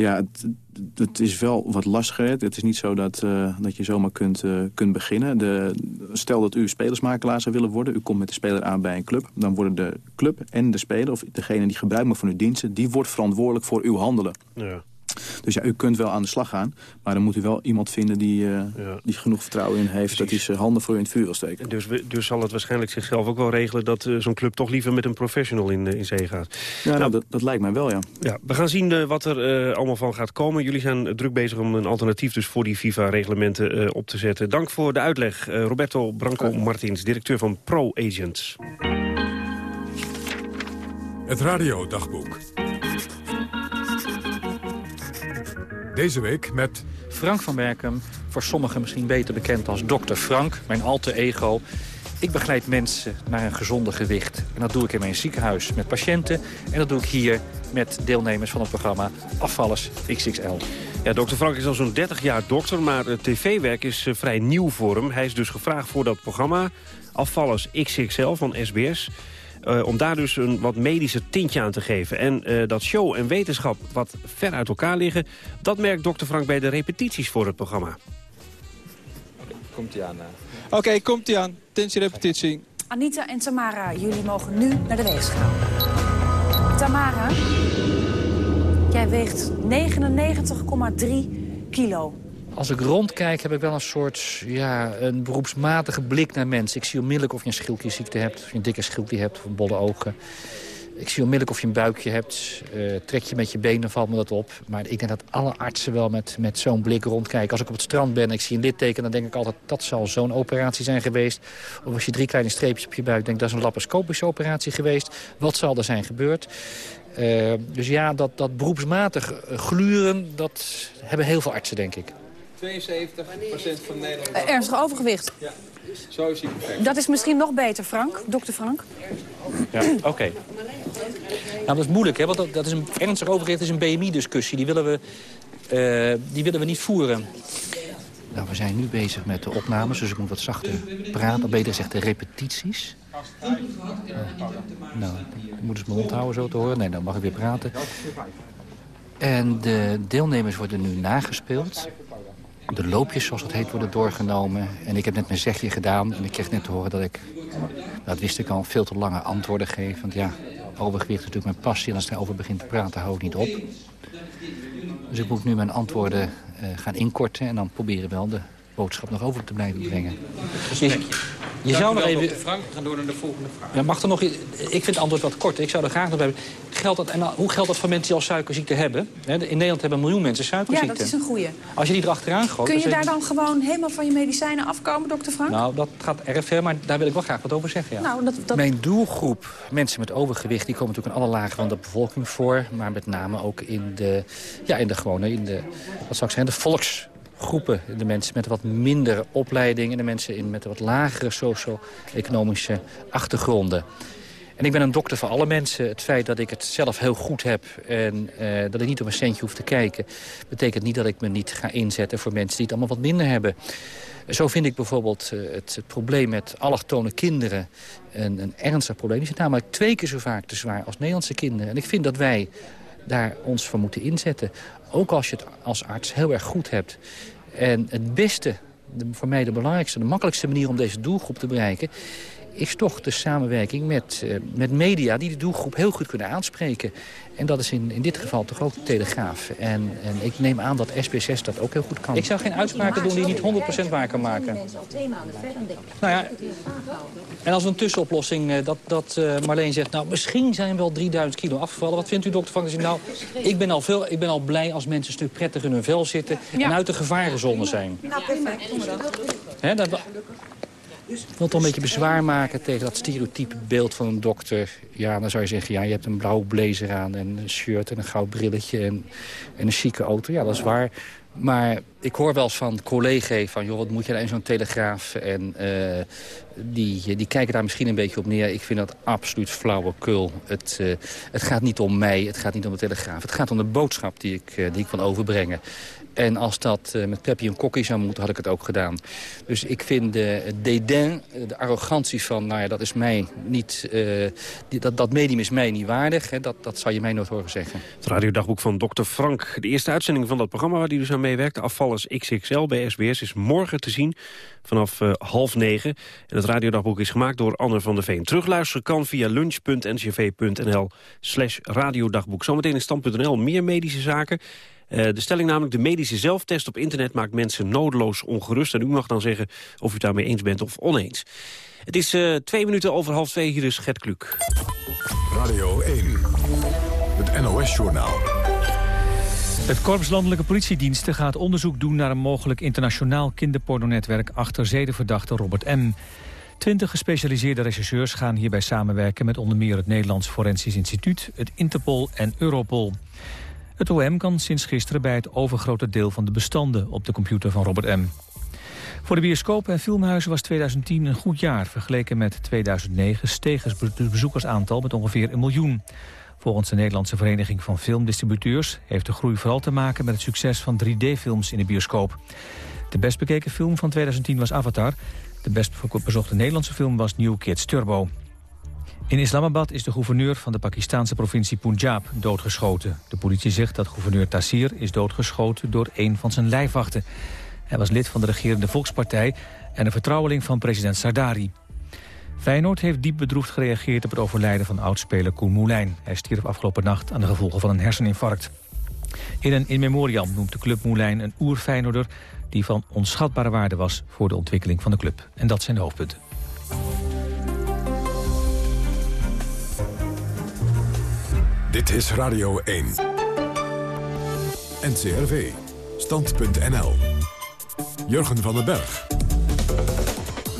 Ja, het, het is wel wat lastiger. Het is niet zo dat, uh, dat je zomaar kunt, uh, kunt beginnen. De, stel dat u spelersmakelaar zou willen worden. U komt met de speler aan bij een club. Dan worden de club en de speler, of degene die gebruik maakt van uw diensten... die wordt verantwoordelijk voor uw handelen. Ja. Dus ja, u kunt wel aan de slag gaan. Maar dan moet u wel iemand vinden die, uh, ja. die genoeg vertrouwen in heeft... Precies. dat hij zijn handen voor u in het vuur wil steken. Dus, dus zal het waarschijnlijk zichzelf ook wel regelen... dat uh, zo'n club toch liever met een professional in, uh, in zee gaat. Ja, nou, dat, dat, lijkt mij wel, ja. ja we gaan zien wat er allemaal van gaat komen. Jullie zijn druk bezig om een alternatief dus voor die FIFA-reglementen op te zetten. Dank voor de uitleg. Roberto Branco-Martins, directeur van Pro Agents. Het radiodagboek. Deze week met... Frank van Berkem, voor sommigen misschien beter bekend als dokter Frank, mijn alter ego. Ik begeleid mensen naar een gezonde gewicht. En dat doe ik in mijn ziekenhuis met patiënten. En dat doe ik hier met deelnemers van het programma Afvallers XXL. Ja, dokter Frank is al zo'n 30 jaar dokter, maar tv-werk is uh, vrij nieuw voor hem. Hij is dus gevraagd voor dat programma Afvallers XXL van SBS... Uh, om daar dus een wat medische tintje aan te geven. En uh, dat show en wetenschap wat ver uit elkaar liggen... dat merkt dokter Frank bij de repetities voor het programma. Komt-ie aan. Oké, okay, komt-ie aan. Tensie repetitie. Anita en Tamara, jullie mogen nu naar de weegschaal. Tamara, jij weegt 99,3 kilo. Als ik rondkijk heb ik wel een soort ja, een beroepsmatige blik naar mensen. Ik zie onmiddellijk of je een schildklierziekte hebt, of je een dikke schildklier hebt, of een bolle ogen. Ik zie onmiddellijk of je een buikje hebt. Uh, trek je met je benen, valt me dat op. Maar ik denk dat alle artsen wel met, met zo'n blik rondkijken. Als ik op het strand ben en ik zie een litteken... dan denk ik altijd, dat zal zo'n operatie zijn geweest. Of als je drie kleine streepjes op je buik denkt... dat is een laparoscopische operatie geweest. Wat zal er zijn gebeurd? Uh, dus ja, dat, dat beroepsmatig gluren, dat hebben heel veel artsen, denk ik. 72% van Nederland. Uh, ernstig overgewicht? Ja, zo is hij perfect. Dat is misschien nog beter, Frank, dokter Frank. Ja, oké. Okay. Nou, dat is moeilijk, hè, want dat, dat is een ernstig overgewicht is een BMI-discussie. Die, willen we, uh, die willen we niet voeren. Nou, we zijn nu bezig met de opnames, dus ik moet wat zachter praten. Beter gezegd, de repetities. Uh, nou, ik moet eens mijn mond houden zo te horen. Nee, dan mag ik weer praten. En de deelnemers worden nu nagespeeld de loopjes, zoals het heet, worden doorgenomen. En ik heb net mijn zegje gedaan en ik kreeg net te horen dat ik... dat wist ik al, veel te lange antwoorden geef. Want ja, overgewicht is natuurlijk mijn passie. En als ik erover begin te praten, hou ik niet op. Dus ik moet nu mijn antwoorden uh, gaan inkorten... en dan proberen wel de boodschap nog over te blijven brengen. Je, je zou nog even... Frank, we gaan door naar de volgende vraag. Ja, mag er nog, ik vind het antwoord wat kort. Ik zou er graag nog hebben. Geldt dat, en hoe geldt dat voor mensen die al suikerziekte hebben? In Nederland hebben een miljoen mensen Ja, suikerziekte. dat is een goeie. Als je die erachteraan gooit... Kun je dan daar dan gewoon helemaal van je medicijnen afkomen, dokter Frank? Nou, dat gaat erg ver, maar daar wil ik wel graag wat over zeggen. Ja. Nou, dat, dat... Mijn doelgroep, mensen met overgewicht, die komen natuurlijk in alle lagen van de bevolking voor. Maar met name ook in de, ja, in de gewone, in de, wat zou ik zeggen, de volksgroepen. De mensen met wat minder opleiding en de mensen in, met wat lagere socio-economische achtergronden. En ik ben een dokter voor alle mensen. Het feit dat ik het zelf heel goed heb en eh, dat ik niet op een centje hoef te kijken... betekent niet dat ik me niet ga inzetten voor mensen die het allemaal wat minder hebben. Zo vind ik bijvoorbeeld eh, het, het probleem met allochtone kinderen een, een ernstig probleem. Die zijn namelijk twee keer zo vaak te zwaar als Nederlandse kinderen. En ik vind dat wij daar ons voor moeten inzetten. Ook als je het als arts heel erg goed hebt. En het beste, de, voor mij de belangrijkste, de makkelijkste manier om deze doelgroep te bereiken is toch de samenwerking met, eh, met media die de doelgroep heel goed kunnen aanspreken. En dat is in, in dit geval toch ook de Telegraaf. En, en ik neem aan dat SBS6 dat ook heel goed kan. Ik zou geen uitspraken doen die niet 100% waar kan maken. Nou ja, en als we een tussenoplossing, eh, dat, dat eh, Marleen zegt... nou, misschien zijn wel 3000 kilo afgevallen. Wat vindt u, dokter Van? Nou, ik ben, al veel, ik ben al blij als mensen een stuk prettiger in hun vel zitten... en uit de gevarenzone zijn. Nou, perfect. Hè, dat, wil toch een beetje bezwaar maken tegen dat stereotype beeld van een dokter. Ja, dan zou je zeggen, ja, je hebt een blauw blazer aan en een shirt en een goud brilletje en, en een chique auto. Ja, dat is waar. Maar ik hoor wel eens van collega's van, joh, wat moet je nou in zo'n telegraaf? En uh, die, die kijken daar misschien een beetje op neer. Ik vind dat absoluut flauwekul. Het, uh, het gaat niet om mij, het gaat niet om de telegraaf. Het gaat om de boodschap die ik, uh, die ik wil overbrengen. En als dat uh, met Peppi en Kokkie zou moeten, had ik het ook gedaan. Dus ik vind de dédain, de arrogantie van, nou ja, dat is mij niet, die, dat, dat medium is mij niet waardig. Hè, dat, dat zou je mij nooit horen zeggen. Het radiodagboek van Dr. Frank. De eerste uitzending van dat programma waar hij dus aan meewerkt, Afvallers XXL bij SBS, is morgen te zien vanaf half negen. En het radiodagboek is gemaakt door Anne van der Veen. Terugluisteren kan via lunch.ncv.nl slash radiodagboek. Zometeen in stand.nl meer medische zaken. Uh, de stelling namelijk, de medische zelftest op internet maakt mensen nodeloos ongerust. En u mag dan zeggen of u het daarmee eens bent of oneens. Het is uh, twee minuten over half twee, hier is Gert Kluk. Radio 1, het NOS-journaal. Het Korps Landelijke Politiediensten gaat onderzoek doen naar een mogelijk internationaal kinderpornonetwerk achter zedenverdachte Robert M. Twintig gespecialiseerde rechercheurs gaan hierbij samenwerken met onder meer het Nederlands Forensisch Instituut, het Interpol en Europol. Het OM kan sinds gisteren bij het overgrote deel van de bestanden op de computer van Robert M. Voor de bioscopen en filmhuizen was 2010 een goed jaar. Vergeleken met 2009 steeg het bezoekersaantal met ongeveer een miljoen. Volgens de Nederlandse Vereniging van Filmdistributeurs... heeft de groei vooral te maken met het succes van 3D-films in de bioscoop. De best bekeken film van 2010 was Avatar. De best bezochte Nederlandse film was New Kids Turbo. In Islamabad is de gouverneur van de Pakistanse provincie Punjab doodgeschoten. De politie zegt dat gouverneur Tassir is doodgeschoten door een van zijn lijfwachten. Hij was lid van de regerende Volkspartij en een vertrouweling van president Sardari. Feyenoord heeft diep bedroefd gereageerd op het overlijden van oudspeler Koen Moulijn. Hij stierf afgelopen nacht aan de gevolgen van een herseninfarct. In een in memoriam noemt de club Moulijn een oer-Feyenoorder... die van onschatbare waarde was voor de ontwikkeling van de club. En dat zijn de hoofdpunten. Dit is Radio 1. NCRV. Stand.nl. Jurgen van den Berg.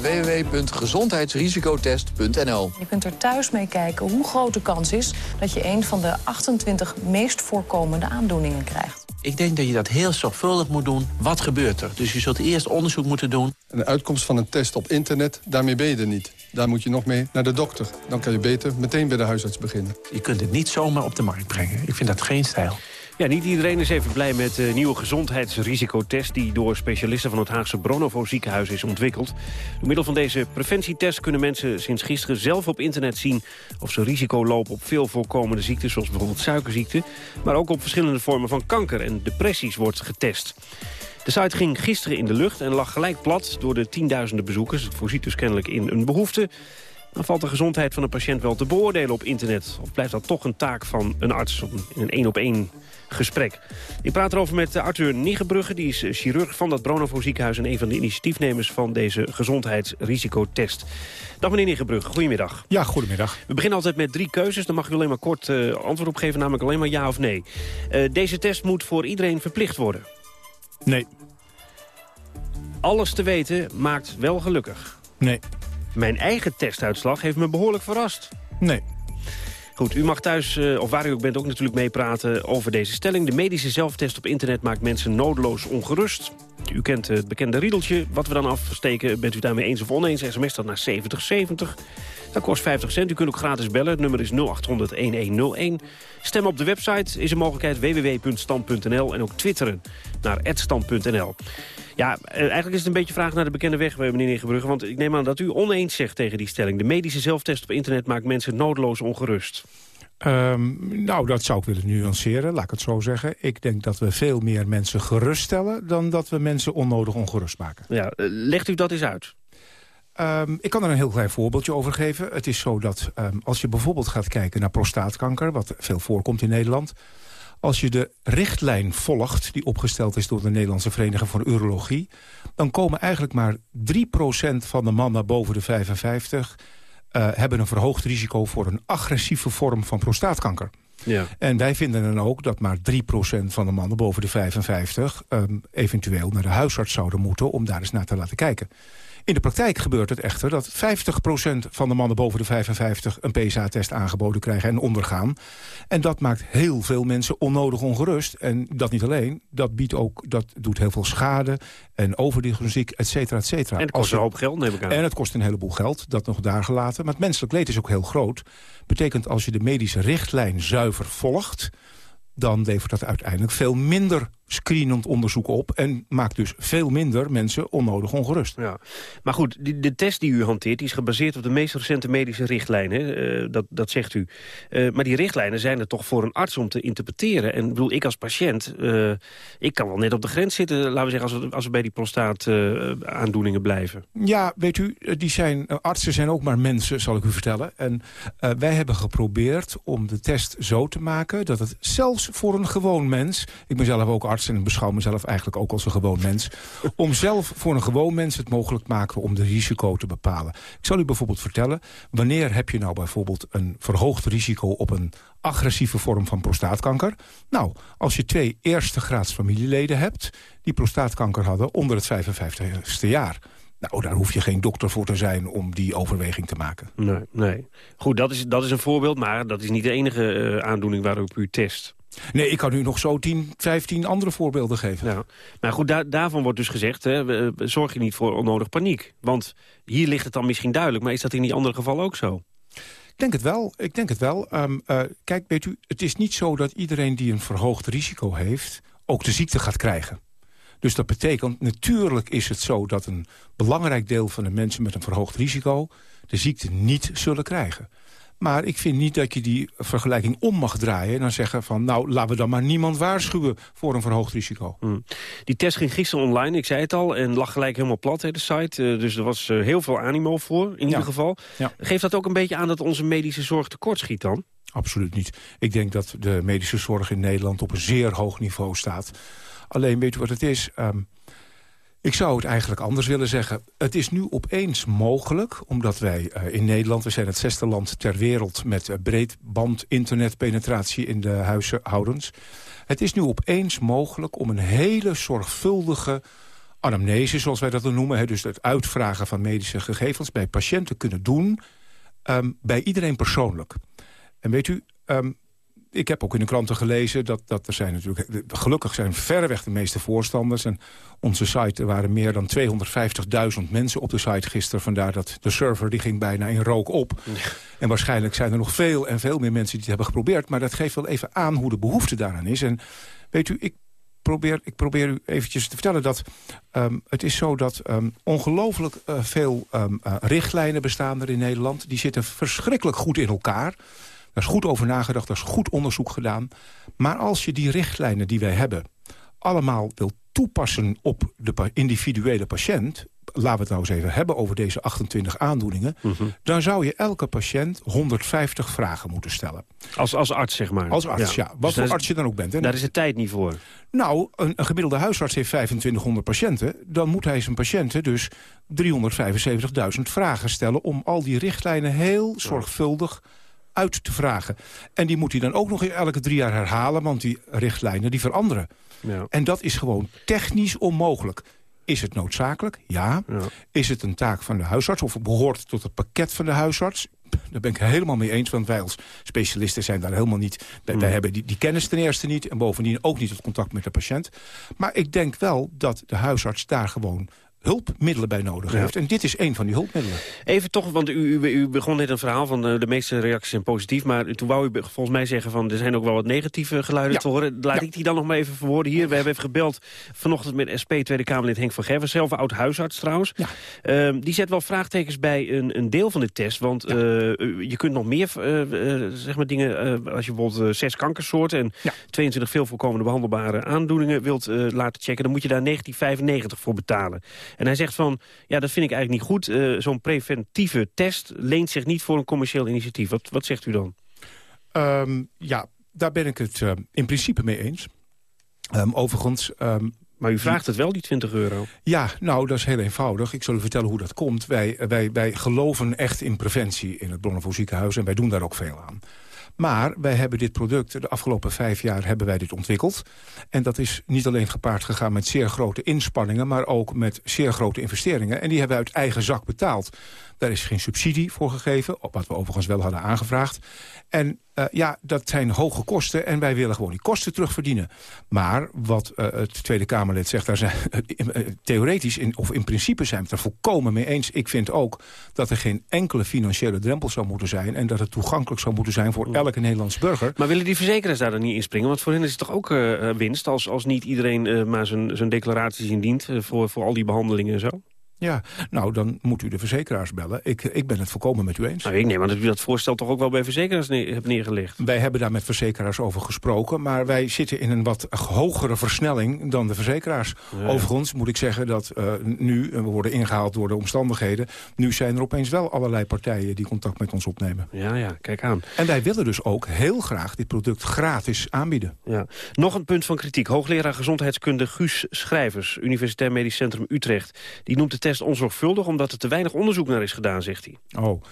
www.gezondheidsrisicotest.nl Je kunt er thuis mee kijken hoe groot de kans is... dat je een van de 28 meest voorkomende aandoeningen krijgt. Ik denk dat je dat heel zorgvuldig moet doen. Wat gebeurt er? Dus je zult eerst onderzoek moeten doen. De uitkomst van een test op internet, daarmee ben je er niet. Daar moet je nog mee naar de dokter. Dan kan je beter meteen bij de huisarts beginnen. Je kunt het niet zomaar op de markt brengen. Ik vind dat geen stijl. Ja, niet iedereen is even blij met de nieuwe gezondheidsrisicotest... die door specialisten van het Haagse Bronovo ziekenhuis is ontwikkeld. Door middel van deze preventietest kunnen mensen sinds gisteren zelf op internet zien... of ze risico lopen op veel voorkomende ziekten, zoals bijvoorbeeld suikerziekte... maar ook op verschillende vormen van kanker en depressies wordt getest. De site ging gisteren in de lucht en lag gelijk plat door de tienduizenden bezoekers. Het voorziet dus kennelijk in een behoefte. Dan valt de gezondheid van een patiënt wel te beoordelen op internet. Of blijft dat toch een taak van een arts in een één-op-één gesprek. Ik praat erover met Arthur Niggenbrugge. Die is chirurg van dat Bronovo ziekenhuis... en een van de initiatiefnemers van deze gezondheidsrisicotest. Dag meneer Niggenbrugge, goedemiddag. Ja, goedemiddag. We beginnen altijd met drie keuzes. Daar mag u alleen maar kort uh, antwoord op geven, namelijk alleen maar ja of nee. Uh, deze test moet voor iedereen verplicht worden. Nee. Alles te weten maakt wel gelukkig. Nee. Mijn eigen testuitslag heeft me behoorlijk verrast. Nee. Goed, u mag thuis, uh, of waar u ook bent, ook natuurlijk meepraten over deze stelling. De medische zelftest op internet maakt mensen nodeloos ongerust. U kent het bekende riedeltje. Wat we dan afsteken, bent u daarmee eens of oneens? SMS dat naar 7070. Dat kost 50 cent. U kunt ook gratis bellen. Het nummer is 0800-1101. Stem op de website is een mogelijkheid www.stand.nl. En ook twitteren naar @stand.nl. Ja, eh, eigenlijk is het een beetje vraag naar de bekende weg, meneer Neergebrugge. Want ik neem aan dat u oneens zegt tegen die stelling. De medische zelftest op internet maakt mensen noodloos ongerust. Um, nou, dat zou ik willen nuanceren, laat ik het zo zeggen. Ik denk dat we veel meer mensen geruststellen... dan dat we mensen onnodig ongerust maken. Ja, eh, legt u dat eens uit. Um, ik kan er een heel klein voorbeeldje over geven. Het is zo dat um, als je bijvoorbeeld gaat kijken naar prostaatkanker... wat veel voorkomt in Nederland... Als je de richtlijn volgt, die opgesteld is door de Nederlandse Vereniging voor Urologie... dan komen eigenlijk maar 3% van de mannen boven de 55... Uh, hebben een verhoogd risico voor een agressieve vorm van prostaatkanker. Ja. En wij vinden dan ook dat maar 3% van de mannen boven de 55... Um, eventueel naar de huisarts zouden moeten om daar eens naar te laten kijken. In de praktijk gebeurt het echter dat 50% van de mannen boven de 55 een PSA-test aangeboden krijgen en ondergaan. En dat maakt heel veel mensen onnodig ongerust. En dat niet alleen, dat, biedt ook, dat doet heel veel schade en overdiagnostiek, et cetera, et cetera. En het kost een hoop geld, neem ik aan. En het kost een heleboel geld, dat nog daar gelaten. Maar het menselijk leed is ook heel groot. Betekent als je de medische richtlijn zuiver volgt dan levert dat uiteindelijk veel minder screenend onderzoek op... en maakt dus veel minder mensen onnodig ongerust. Ja. Maar goed, die, de test die u hanteert die is gebaseerd op de meest recente medische richtlijnen. Uh, dat, dat zegt u. Uh, maar die richtlijnen zijn er toch voor een arts om te interpreteren. En bedoel, ik als patiënt, uh, ik kan wel net op de grens zitten... laten we zeggen, als we, als we bij die prostaataandoeningen blijven. Ja, weet u, die zijn, artsen zijn ook maar mensen, zal ik u vertellen. En wij hebben geprobeerd om de test zo te maken... dat het zelfs voor een gewoon mens... ik ben zelf ook arts en ik beschouw mezelf eigenlijk ook als een gewoon mens... om zelf voor een gewoon mens het mogelijk te maken om de risico te bepalen. Ik zal u bijvoorbeeld vertellen, wanneer heb je nou bijvoorbeeld een verhoogd risico op een agressieve vorm van prostaatkanker? Nou, als je twee eerste graads familieleden hebt die prostaatkanker hadden onder het 55ste jaar... Nou, daar hoef je geen dokter voor te zijn om die overweging te maken. Nee, nee. Goed, dat is, dat is een voorbeeld, maar dat is niet de enige uh, aandoening waarop u test. Nee, ik kan u nog zo 10, 15 andere voorbeelden geven. Ja. Nou goed, daar, daarvan wordt dus gezegd, hè, zorg je niet voor onnodig paniek. Want hier ligt het dan misschien duidelijk, maar is dat in die andere geval ook zo? Ik denk het wel. Ik denk het wel. Um, uh, kijk, weet u, het is niet zo dat iedereen die een verhoogd risico heeft... ook de ziekte gaat krijgen. Dus dat betekent, natuurlijk is het zo dat een belangrijk deel van de mensen met een verhoogd risico... de ziekte niet zullen krijgen. Maar ik vind niet dat je die vergelijking om mag draaien... en dan zeggen van, nou, laten we dan maar niemand waarschuwen... voor een verhoogd risico. Hmm. Die test ging gisteren online, ik zei het al... en lag gelijk helemaal plat, hè, de site. Uh, dus er was uh, heel veel animo voor, in ja. ieder geval. Ja. Geeft dat ook een beetje aan dat onze medische zorg tekortschiet dan? Absoluut niet. Ik denk dat de medische zorg in Nederland op een zeer hoog niveau staat. Alleen, weet je wat het is... Um, ik zou het eigenlijk anders willen zeggen. Het is nu opeens mogelijk, omdat wij uh, in Nederland... we zijn het zesde land ter wereld met uh, breedband internetpenetratie in de huishoudens. Het is nu opeens mogelijk om een hele zorgvuldige anamnese, zoals wij dat dan noemen... Hè, dus het uitvragen van medische gegevens bij patiënten kunnen doen... Um, bij iedereen persoonlijk. En weet u, um, ik heb ook in de kranten gelezen dat, dat er zijn natuurlijk... gelukkig zijn verreweg de meeste voorstanders. En onze site, er waren meer dan 250.000 mensen op de site gisteren. Vandaar dat de server die ging bijna in rook op. En waarschijnlijk zijn er nog veel en veel meer mensen die het hebben geprobeerd. Maar dat geeft wel even aan hoe de behoefte daaraan is. En weet u, ik probeer, ik probeer u eventjes te vertellen dat um, het is zo dat um, ongelooflijk uh, veel um, uh, richtlijnen bestaan er in Nederland. Die zitten verschrikkelijk goed in elkaar. Daar is goed over nagedacht, daar is goed onderzoek gedaan. Maar als je die richtlijnen die wij hebben allemaal wil toepassen op de individuele patiënt... laten we het nou eens even hebben over deze 28 aandoeningen... dan zou je elke patiënt 150 vragen moeten stellen. Als, als arts, zeg maar. Als arts, ja. Dus Wat voor daar is- arts je dan ook bent. hè. Daar is de tijd niet voor. Nou, een, een gemiddelde huisarts heeft 2500 patiënten. Dan moet hij zijn patiënten dus 375.000 vragen stellen... om al die richtlijnen heel zorgvuldig uit te vragen. En die moet hij dan ook nog elke drie jaar herhalen... want die richtlijnen die veranderen. Ja. En dat is gewoon technisch onmogelijk. Is het noodzakelijk? Ja. Is het een taak van de huisarts of behoort tot het pakket van de huisarts? Daar ben ik helemaal mee eens, want wij als specialisten zijn daar helemaal niet... Wij, wij hebben die, die kennis ten eerste niet en bovendien ook niet het contact met de patiënt. Maar ik denk wel dat de huisarts daar gewoon hulpmiddelen bij nodig Ja. heeft. En dit is een van die hulpmiddelen. Even toch, want u, u, u begon net een verhaal van eh, de meeste reacties zijn positief. Maar toen wou u volgens mij zeggen van er zijn ook wel wat negatieve geluiden Ja. te horen. Laat ik die dan nog maar even verwoorden hier. We hebben even gebeld vanochtend met SP Tweede Kamerlid Henk van Gerven. Zelf een oud huisarts trouwens. Ehm, die zet wel vraagtekens bij een, een deel van de test. Want eh, je kunt nog meer eh, zeg maar dingen, als je bijvoorbeeld zes kankersoorten... en 22 veel voorkomende behandelbare aandoeningen wilt laten checken... dan moet je daar 1995 voor betalen. En hij zegt van, ja, dat vind ik eigenlijk niet goed. Eh, Zo'n preventieve test leent zich niet voor een commercieel initiatief. Wat, wat zegt u dan? Ehm, ja, daar ben ik het eh, in principe mee eens. Ehm, overigens... ehm, maar u vraagt het wel, die 20 euro? Ja, nou, dat is heel eenvoudig. Ik zal u vertellen hoe dat komt. Wij, wij, wij geloven echt in preventie in het Bronnenvoer ziekenhuis... en wij doen daar ook veel aan. Maar wij hebben dit product, de afgelopen vijf jaar hebben wij dit ontwikkeld. En dat is niet alleen gepaard gegaan met zeer grote inspanningen... maar ook met zeer grote investeringen. En die hebben we uit eigen zak betaald. Daar is geen subsidie voor gegeven, wat we overigens wel hadden aangevraagd. En eh, ja, dat zijn hoge kosten en wij willen gewoon die kosten terugverdienen. Maar wat eh, het Tweede Kamerlid zegt, daar zijn, eh, theoretisch in, of in principe zijn we het er volkomen mee eens. Ik vind ook dat er geen enkele financiële drempel zou moeten zijn... en dat het toegankelijk zou moeten zijn voor elke Nederlandse burger. Maar willen die verzekeraars daar dan niet in springen? Want voor hen is het toch ook winst... als, als niet iedereen maar zijn, zijn declaraties indient... voor, voor al die behandelingen en zo? Ja, nou, dan moet u de verzekeraars bellen. Ik, ik ben het volkomen met u eens. Nou, ik neem aan dat u dat voorstel toch ook wel bij verzekeraars neer, hebt neergelegd. Wij hebben daar met verzekeraars over gesproken... maar wij zitten in een wat hogere versnelling dan de verzekeraars. Ja. Overigens moet ik zeggen dat eh, nu, eh, we worden ingehaald door de omstandigheden... nu zijn er opeens wel allerlei partijen die contact met ons opnemen. Ja, ja, kijk aan. En wij willen dus ook heel graag dit product gratis aanbieden. Ja. Nog een punt van kritiek. Hoogleraar gezondheidskunde Guus Schrijvers, Universitair Medisch Centrum Utrecht. Die noemt de test onzorgvuldig omdat er te weinig onderzoek naar is gedaan, zegt hij. Oh,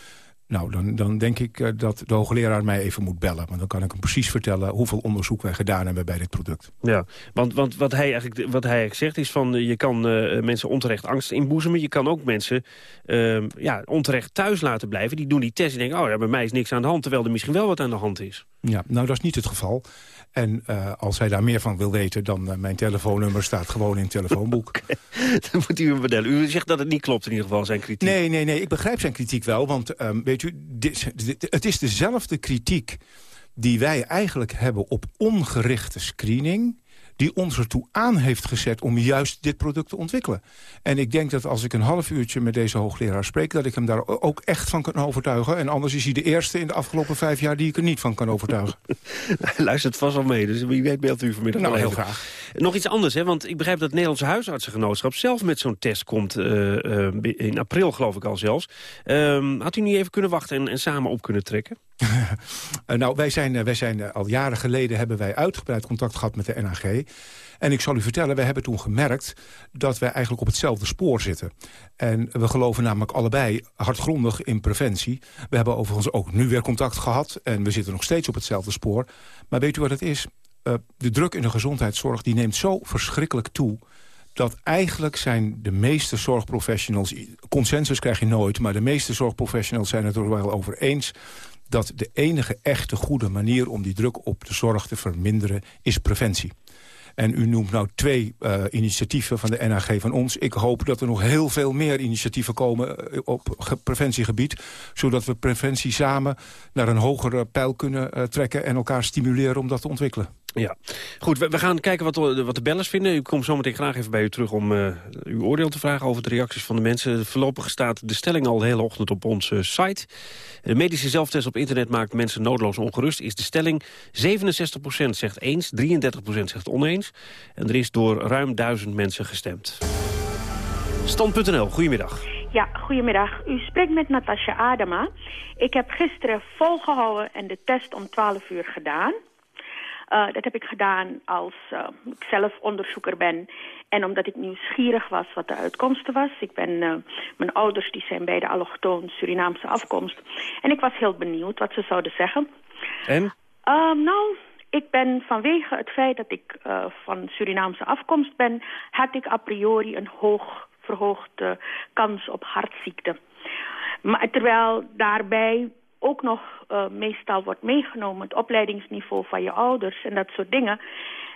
nou, dan, dan denk ik eh, dat de hoogleraar mij even moet bellen. Want dan kan ik hem precies vertellen hoeveel onderzoek wij gedaan hebben bij dit product. Ja, want, want wat, hij eigenlijk, wat hij eigenlijk zegt is van... eh, je kan eh, mensen onterecht angst inboezemen. Je kan ook mensen eh, ja, onterecht thuis laten blijven. Die doen die test en denken, oh ja, bij mij is niks aan de hand. Terwijl er misschien wel wat aan de hand is. Ja, nou dat is niet het geval. En eh, als hij daar meer van wil weten, dan uh, mijn telefoonnummer staat gewoon in het telefoonboek. Dan moet u hem vertellen. U zegt dat het niet klopt in ieder geval, zijn kritiek. Nee, nee, nee, ik begrijp zijn kritiek wel. Want um, weet u, dit, dit, het is dezelfde kritiek die wij eigenlijk hebben op ongerichte screening die ons ertoe aan heeft gezet om juist dit product te ontwikkelen. En ik denk dat als ik een half uurtje met deze hoogleraar spreek... dat ik hem daar ook echt van kan overtuigen. En anders is hij de eerste in de afgelopen vijf jaar... die ik er niet van kan overtuigen. Hij luistert vast wel mee, dus wie weet beeld u vanmiddag Nou, heel graag. Nog iets anders, hè, want ik begrijp dat het Nederlandse huisartsengenootschap... zelf met zo'n test komt, uh, uh, in april geloof ik al zelfs. Uh, had u niet even kunnen wachten en, en samen op kunnen trekken? Uh, nou, wij zijn, wij zijn al jaren geleden hebben wij uitgebreid contact gehad met de NAG. En ik zal u vertellen, wij hebben toen gemerkt dat wij eigenlijk op hetzelfde spoor zitten. En we geloven namelijk allebei hardgrondig in preventie. We hebben overigens ook nu weer contact gehad en we zitten nog steeds op hetzelfde spoor. Maar weet u wat het is? De druk in de gezondheidszorg die neemt zo verschrikkelijk toe dat eigenlijk zijn de meeste zorgprofessionals... consensus krijg je nooit, maar de meeste zorgprofessionals zijn het er wel over eens dat de enige echte goede manier om die druk op de zorg te verminderen is preventie. En u noemt nou twee uh, initiatieven van de NAG van ons. Ik hoop dat er nog heel veel meer initiatieven komen op preventiegebied. Zodat we preventie samen naar een hogere pijl kunnen trekken... en elkaar stimuleren om dat te ontwikkelen. Ja, goed. We, gaan kijken wat de, wat de bellers vinden. Ik kom zometeen graag even bij u terug om uh, uw oordeel te vragen over de reacties van de mensen. Voorlopig staat de stelling al de hele ochtend op onze site. De medische zelftest op internet maakt mensen noodloos ongerust, is de stelling. 67% zegt eens, 33% zegt oneens. En er is door ruim duizend mensen gestemd. Stand.nl, goedemiddag. Ja, goedemiddag. U spreekt met Natasja Adema. Ik heb gisteren volgehouden en de test om 12 uur gedaan. Uh, dat heb ik gedaan als uh, ik zelf onderzoeker ben. En omdat ik nieuwsgierig was wat de uitkomsten was. Ik ben, uh, mijn ouders die zijn beide allochtoon Surinaamse afkomst. En ik was heel benieuwd wat ze zouden zeggen. En? nou, ik ben vanwege het feit dat ik van Surinaamse afkomst ben... had ik a priori een hoog verhoogde kans op hartziekte. Maar terwijl daarbij ook nog uh, meestal wordt meegenomen... het opleidingsniveau van je ouders en dat soort dingen.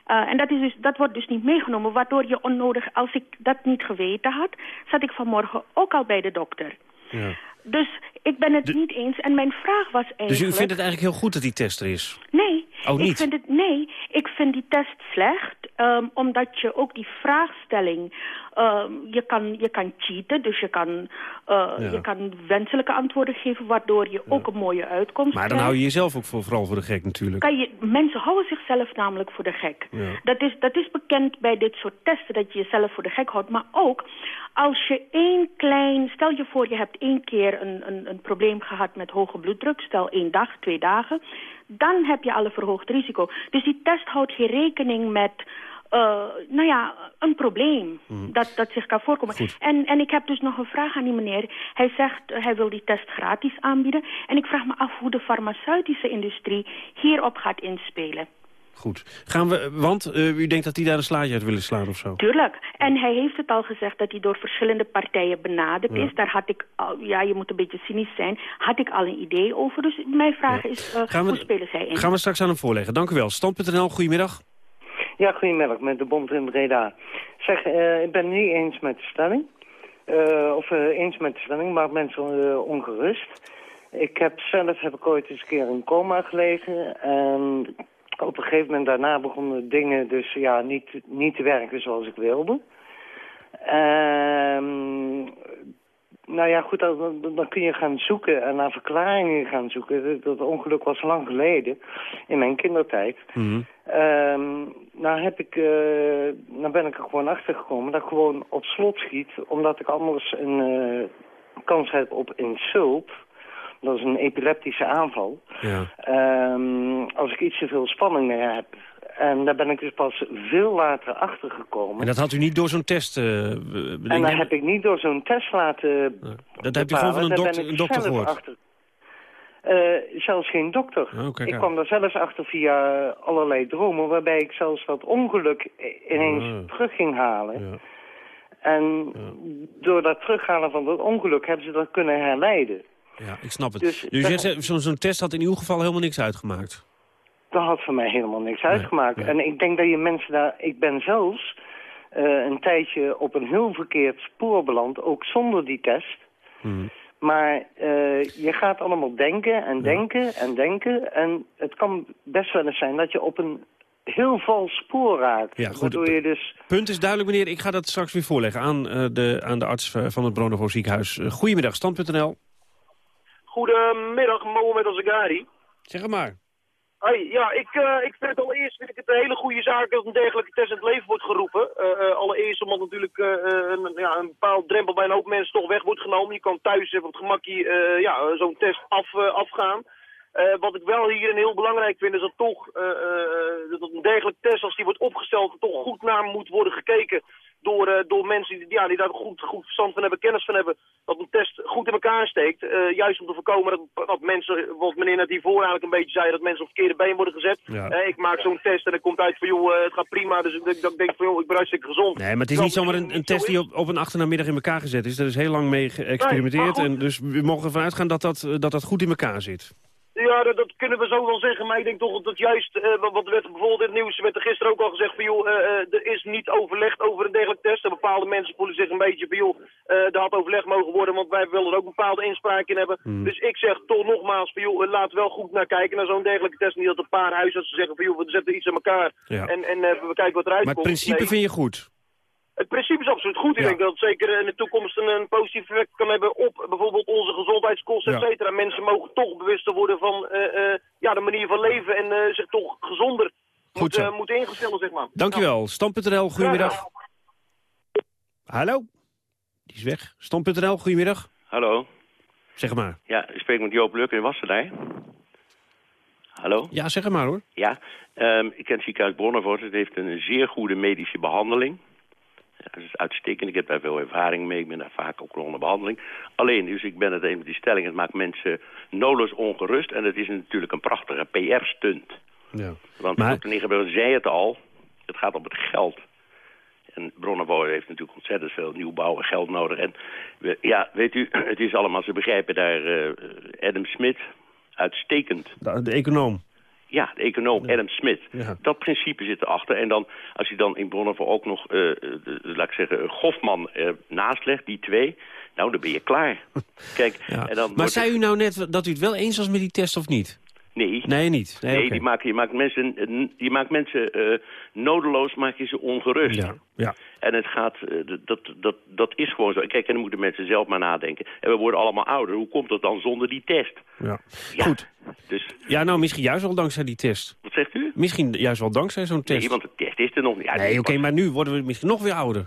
Uh, en dat, is dus, dat wordt dus niet meegenomen, waardoor je onnodig... als ik dat niet geweten had, zat ik vanmorgen ook al bij de dokter. Ja. Dus ik ben het niet eens. En mijn vraag was eigenlijk... Dus u vindt het eigenlijk heel goed dat die test er is? Nee. Oh, niet? Ik vind het, nee, ik vind die test slecht. Um, omdat je ook die vraagstelling... Um, je, kan, je kan cheaten, dus je kan, uh, ja. je kan wenselijke antwoorden geven... waardoor je ja. ook een mooie uitkomst Maar dan hou je jezelf ook voor, vooral voor de gek natuurlijk. Kan je, mensen houden zichzelf namelijk voor de gek. Ja. Dat, is, dat is bekend bij dit soort testen, dat je jezelf voor de gek houdt. Maar ook als je één klein... Stel je voor, je hebt één keer een, een, een probleem gehad met hoge bloeddruk. Stel één dag, twee dagen. Dan heb je al een verhoogd risico. Dus die test houdt geen rekening met... Uh, nou ja, een probleem Hmm. dat, dat zich kan voorkomen. En, en ik heb dus nog een vraag aan die meneer. Hij zegt, uh, hij wil die test gratis aanbieden. En ik vraag me af hoe de farmaceutische industrie hierop gaat inspelen. Goed. Gaan we, want uh, u denkt dat die daar een slaatje uit willen slaan of zo? Tuurlijk. En hij heeft het al gezegd dat hij door verschillende partijen benaderd Ja. is. Daar had ik, al, ja, je moet een beetje cynisch zijn, had ik al een idee over. Dus mijn vraag is, uh, Gaan we- hoe spelen zij in? Gaan we straks aan hem voorleggen. Dank u wel. Stand.nl, goedemiddag. Ja, goedemiddag, met de Bond in Breda. Zeg, eh, ik ben het niet eens met de stelling. Eh, of eh, eens met de stelling, maakt mensen eh, ongerust. Ik heb zelf heb ik ooit eens een keer in coma gelegen. En op een gegeven moment daarna begonnen dingen dus ja, niet, niet te werken zoals ik wilde. Ehm, nou ja, goed, dan, dan- kun je gaan zoeken en naar verklaringen gaan zoeken. Dat, ongeluk was lang geleden, in mijn kindertijd. Ehm, nou, heb ik, eh, nou ben ik er gewoon achter gekomen dat ik gewoon op slot schiet, omdat ik anders een eh, kans heb op insult. Dat is een epileptische aanval. Ja. Ehm, als ik iets te veel spanning meer heb. En daar ben ik dus pas veel later achter gekomen. En dat had u niet door zo'n test uh, En dat heb ik niet door zo'n test laten Dat hebt u gewoon van een, een dokter gehoord? Achter. Eh, zelfs geen dokter. Oh, ik kwam daar zelfs achter via allerlei dromen... waarbij ik zelfs dat ongeluk ineens Ah. terug ging halen. En door dat terughalen van dat ongeluk hebben ze dat kunnen herleiden. Ja, ik snap het. Dus zegt, zo'n test had in uw geval helemaal niks uitgemaakt? Dat had voor mij helemaal niks uitgemaakt. nee. En ik denk dat je mensen daar... Ik ben zelfs eh, een tijdje op een heel verkeerd spoor beland, ook zonder die test. Hmm. Maar eh, je gaat allemaal denken en denken en denken. En het kan best wel eens zijn dat je op een heel vals spoor raakt. Ja, goed. Je dus... Punt is duidelijk, meneer. Ik ga dat straks weer voorleggen aan, eh, de, aan de arts van het Bronovo ziekenhuis. Goedemiddag, stand.nl. Goedemiddag, Mohamed Azagari. Zeg het maar. Hey, ja, ik, eh, ik vind het allereerst vind ik het een hele goede zaak dat een dergelijke test in het leven wordt geroepen. Eh, eh, allereerst omdat natuurlijk een, ja, een bepaald drempel bij een hoop mensen toch weg wordt genomen. Je kan thuis even op het gemakje eh, ja, zo'n test af, afgaan. Wat ik wel hierin heel belangrijk vind is dat toch dat een dergelijke test als die wordt opgesteld toch goed naar moet worden gekeken door, eh, door mensen die, ja, die daar goed, goed verstand van hebben, kennis van hebben, dat een test goed in elkaar steekt. Eh, juist om te voorkomen dat, dat mensen, wat meneer net hiervoor eigenlijk een beetje zei, dat mensen op het verkeerde been worden gezet. Ja. Eh, ik maak zo'n test en er komt uit van joh, het gaat prima, dus ik, ik denk van joh, ik ben hartstikke gezond. Nee, maar het is niet zomaar een, een test die op, op een achternamiddag in elkaar gezet is. Er is heel lang mee geëxperimenteerd. Nee, en dus we mogen ervan uitgaan dat dat, dat dat goed in elkaar zit. Ja, dat, dat kunnen we zo wel zeggen, maar ik denk toch dat juist, eh, wat werd bijvoorbeeld in het nieuws, werd er gisteren ook al gezegd van joh, eh, eh, er is niet overlegd over een dergelijke test. En bepaalde mensen voelen zich een beetje van joh, eh er had overleg mogen worden, want wij willen er ook een bepaalde inspraak in hebben. Hmm. Dus ik zeg toch nogmaals van joh, laten we wel goed naar kijken naar zo'n dergelijke test. Niet dat een paar huisartsen zeggen van joh, we zetten iets aan elkaar Ja. en, en we kijken wat eruit Maar het komt. principe Nee. vind je goed? Het principe is absoluut goed. Ik Ja. denk dat het zeker in de toekomst een, een positief effect kan hebben op bijvoorbeeld onze gezondheidskosten, Ja. et cetera. Mensen mogen toch bewuster worden van eh, eh, ja, de manier van leven en eh, zich toch gezonder Goed moeten, ingestellen, zeg maar. Dankjewel. Stand.nl, goedemiddag. Hallo? Die is weg. Stand.nl, goedemiddag. Hallo. Zeg maar. Ja, ik spreek met Joop Luk in Wassenaar. Hallo? Ja, zeg maar hoor. Ja, ehm, ik ken het ziekenhuis Bronnenvoort. Het heeft een zeer goede medische behandeling. Dat is uitstekend. Ik heb daar veel ervaring mee. Ik ben daar vaak ook onder behandeling. Alleen, dus ik ben het een met die stelling. Het maakt mensen noodloos ongerust. En het is natuurlijk een prachtige PR-stunt. Ja. Want Maar- Niegenburg zei het al. Het gaat om het geld. En Bronnenvoort heeft natuurlijk ontzettend veel nieuwbouw en geld nodig. En we, ja, weet u, het is allemaal, ze begrijpen daar eh, Adam Smith uitstekend. De, de econoom. Ja, de econoom Adam Smith. Ja. Dat principe zit erachter. En dan, als je dan in Bronnenvoort ook nog, eh, de- laat ik zeggen, Gofman eh, naast legt, die twee... Nou, dan ben je klaar. Kijk, Ja. en dan Maar zei u nou net dat u het wel eens was met die test of niet? Nee. Nee, niet. Nee, die maakt, je maakt mensen, je maakt mensen eh, nodeloos, maak je ze ongerust. Ja, ja. En het gaat, eh, dat, dat, dat, is gewoon zo. Kijk, en dan moeten mensen zelf maar nadenken. En we worden allemaal ouder. Hoe komt dat dan zonder die test? Ja. Ja, Goed. Dus, Ja, nou, misschien juist wel dankzij die test. wat zegt u? Misschien juist wel dankzij zo'n test. Nee, want de test is er nog niet. Ja, nee, oké, maar nu worden we misschien nog weer ouder.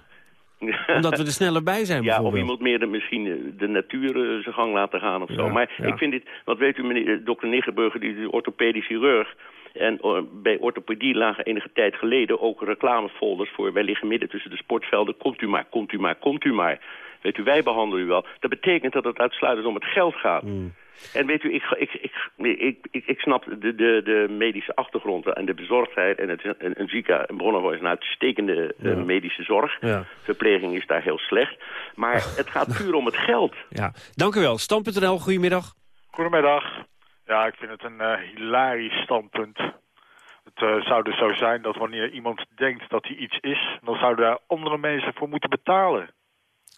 Omdat we er sneller bij zijn, Ja, of iemand meer de, misschien de natuur eh, zijn gang laten gaan of zo. Ja, maar ja. ik vind dit, wat weet u, meneer, eh, dokter Niggenburger, die is orthopedisch chirurg. En eh, bij orthopedie lagen enige tijd geleden ook reclamefolders voor... wij liggen midden tussen de sportvelden, komt u maar, komt u maar, komt u maar. Weet u, wij behandelen u wel. Dat betekent dat het uitsluitend om het geld gaat. Hmm. En weet u, ik, ik, ik, ik, ik, ik snap de, de, de medische achtergrond en de bezorgdheid. En het, een, een ziekenhuis, een Bronnenvoort is een uitstekende eh, Ja. medische zorg. Ja. Verpleging is daar heel slecht. Maar het gaat puur om het geld. Ja. Dank u wel. Stam.nl, goedemiddag. Goedemiddag. Ja, ik vind het een eh, hilarisch standpunt. Het eh, zou dus zo zijn dat wanneer iemand denkt dat hij iets is... dan zouden daar andere mensen voor moeten betalen.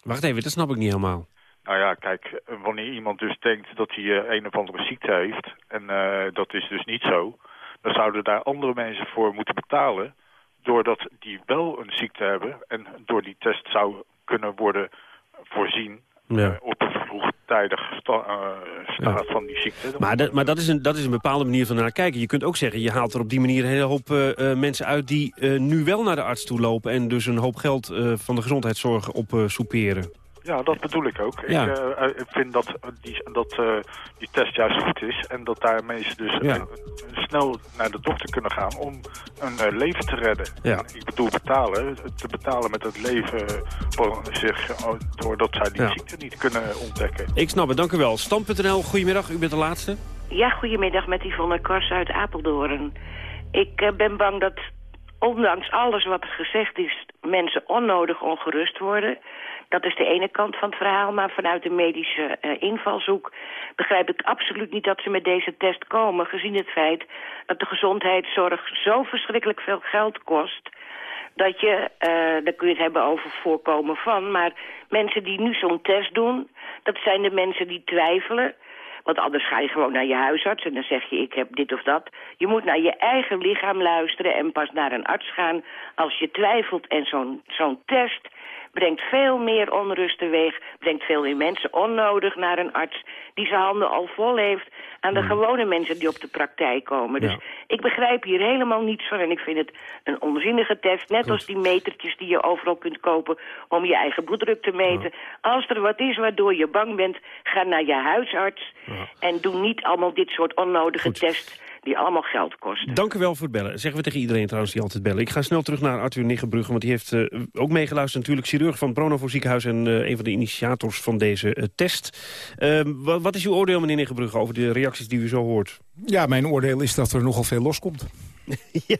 Wacht even, dat snap ik niet helemaal. Nou ja, kijk, wanneer iemand dus denkt dat hij eh, een of andere ziekte heeft... en eh, dat is dus niet zo... dan zouden daar andere mensen voor moeten betalen... doordat die wel een ziekte hebben... en door die test zou kunnen worden voorzien... Ja. eh, op een vroegtijdig sta- staat van die ziekte. Maar, dat, maar dat, is een, dat is een bepaalde manier van naar kijken. Je kunt ook zeggen, je haalt er op die manier een hele hoop mensen uit... die nu wel naar de arts toe lopen... en dus een hoop geld van de gezondheidszorg op soeperen. Ja, dat bedoel ik ook. Ja. Ik, eh, eh, ik vind dat, die, dat eh, die test juist goed is en dat daar mensen dus Ja. eh, snel naar de dokter kunnen gaan om een eh, leven te redden. Ja. Ik bedoel betalen, te betalen met het leven voor zich, eh, doordat zij die Ja. ziekte niet kunnen ontdekken. Ik snap het, dank u wel. Stam.nl, goedemiddag, u bent de laatste. Ja, goedemiddag met Yvonne Kors uit Apeldoorn. Ik eh, ben bang dat, ondanks alles wat er gezegd is... mensen onnodig ongerust worden. Dat is de ene kant van het verhaal. Maar vanuit de medische eh, invalshoek begrijp ik absoluut niet dat ze met deze test komen... gezien het feit dat de gezondheidszorg zo verschrikkelijk veel geld kost dat je, eh dan kun je het hebben over voorkomen van... maar mensen die nu zo'n test doen, dat zijn de mensen die twijfelen... Want anders ga je gewoon naar je huisarts en dan zeg je ik heb dit of dat. Je moet naar je eigen lichaam luisteren en pas naar een arts gaan als je twijfelt. En zo'n zo'n test brengt veel meer onrust teweeg. Brengt veel meer mensen onnodig naar een arts die zijn handen al vol heeft aan de gewone mensen die op de praktijk komen. Dus ik begrijp hier helemaal niets van en ik vind het een onzinnige test. Net als die metertjes die je overal kunt kopen om je eigen bloeddruk te meten. Als er wat is waardoor je bang bent, ga naar je huisarts. En doe niet allemaal dit soort onnodige tests die allemaal geld kosten. Dank u wel voor het bellen. Zeggen we tegen iedereen trouwens die altijd bellen. Ik ga snel terug naar Arthur Niggenbrugge, want die heeft eh, ook meegeluisterd. Natuurlijk chirurg van het Bronovo ziekenhuis en eh, een van de initiators van deze eh, test. Eh, wat, wat is uw oordeel, meneer Niggenbrugge, over de reacties die u zo hoort? Ja, mijn oordeel is dat er nogal veel loskomt. ja,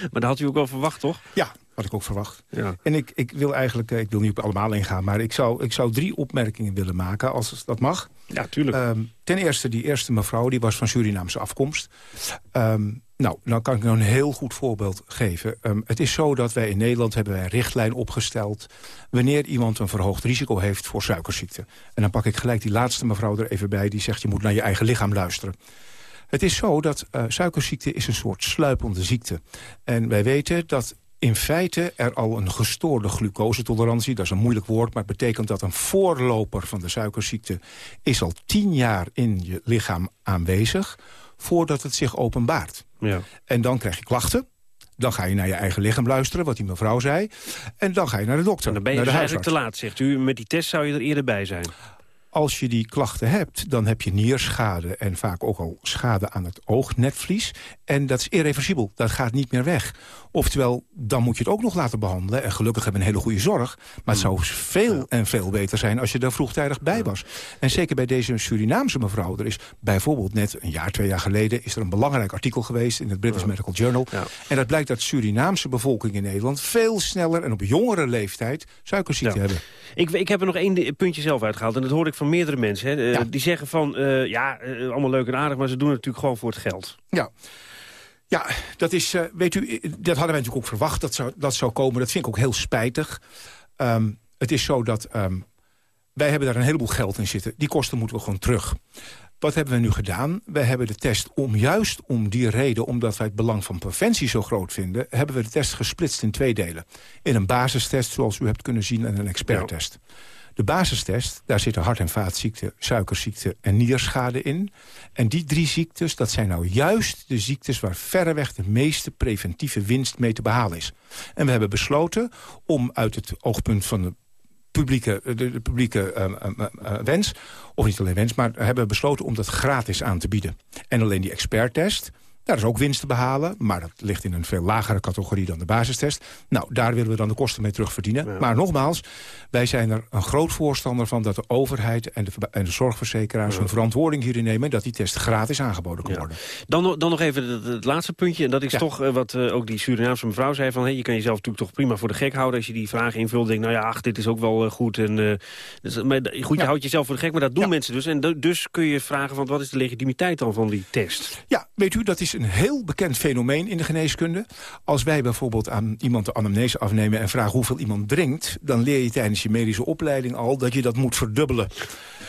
maar dat had u ook wel verwacht, toch? Ja, had ik ook verwacht. Ja. En ik, ik wil eigenlijk, eh, ik wil niet op allemaal ingaan... maar ik zou, ik zou drie opmerkingen willen maken, als dat mag. Ja, tuurlijk. Ehm, ten eerste, die eerste mevrouw, die was van Surinaamse afkomst. Ehm, nou, dan kan ik nog een heel goed voorbeeld geven. Ehm, het is zo dat wij in Nederland hebben wij een richtlijn opgesteld... wanneer iemand een verhoogd risico heeft voor suikerziekte. En dan pak ik gelijk die laatste mevrouw er even bij... die zegt, je moet naar je eigen lichaam luisteren. Het is zo dat eh, suikerziekte is een soort sluipende ziekte. En wij weten dat in feite er al een gestoorde glucosetolerantie... dat is een moeilijk woord, maar het betekent dat een voorloper van de suikerziekte... is al tien jaar in je lichaam aanwezig voordat het zich openbaart. Ja. En dan krijg je klachten. Dan ga je naar je eigen lichaam luisteren, wat die mevrouw zei. En dan ga je naar de dokter, Dan ben je dus eigenlijk te laat, zegt u. Met die test zou je er eerder bij zijn. Als je die klachten hebt, dan heb je nierschade... en vaak ook al schade aan het oognetvlies. En dat is irreversibel, dat gaat niet meer weg. Oftewel, dan moet je het ook nog laten behandelen. En gelukkig hebben we een hele goede zorg. Maar het zou veel en veel beter zijn als je er vroegtijdig bij was. En zeker bij deze Surinaamse mevrouw. Er is bijvoorbeeld net een jaar, twee jaar geleden... is er een belangrijk artikel geweest in het British Medical Journal. En dat blijkt dat Surinaamse bevolking in Nederland... veel sneller en op jongere leeftijd suikerziekte hebben. Ik, ik heb er nog één puntje zelf uitgehaald. En dat hoor ik van meerdere mensen. Hè. Eh, Die zeggen van, eh, ja, eh, allemaal leuk en aardig... maar ze doen het natuurlijk gewoon voor het geld. Ja. Ja, dat is, weet u, dat hadden wij natuurlijk ook verwacht dat zou, dat zou komen. Dat vind ik ook heel spijtig. Ehm, het is zo dat ehm, wij hebben daar een heleboel geld in zitten. Die kosten moeten we gewoon terug. Wat hebben we nu gedaan? We hebben de test om juist om die reden... omdat wij het belang van preventie zo groot vinden... hebben we de test gesplitst in twee delen. In een basistest, zoals u hebt kunnen zien, en een experttest. De basistest, daar zitten hart- en vaatziekte, suikerziekte en nierschade in. En die drie ziektes, dat zijn nou juist de ziektes... waar verreweg de meeste preventieve winst mee te behalen is. En we hebben besloten om uit het oogpunt van de publieke, de, de publieke ehm, eh, wens, of niet alleen wens... maar hebben besloten om dat gratis aan te bieden. En alleen die experttest, daar is ook winst te behalen... maar dat ligt in een veel lagere categorie dan de basistest. Nou, daar willen we dan de kosten mee terugverdienen. Maar nogmaals, wij zijn er een groot voorstander van... dat de overheid en de, verba- en de zorgverzekeraars hun verantwoording hierin nemen... en dat die test gratis aangeboden kan worden. Dan, nog- dan nog even het, het laatste puntje. En dat is toch eh, wat eh, ook die Surinaamse mevrouw zei. Van, hey, je kan jezelf natuurlijk toch prima voor de gek houden... als je die vragen invult. Denk, nou ja, ach, dit is ook wel eh, goed. En, dus, maar, goed, je houdt jezelf voor de gek, maar dat doen mensen dus. En du- dus kun je vragen, van, wat is de legitimiteit dan van die test? Ja, weet u, dat is een heel bekend fenomeen in de geneeskunde. Als wij bijvoorbeeld aan iemand de anamnese afnemen... en vragen hoeveel iemand drinkt... dan leer je tijdens je medische opleiding al dat je dat moet verdubbelen.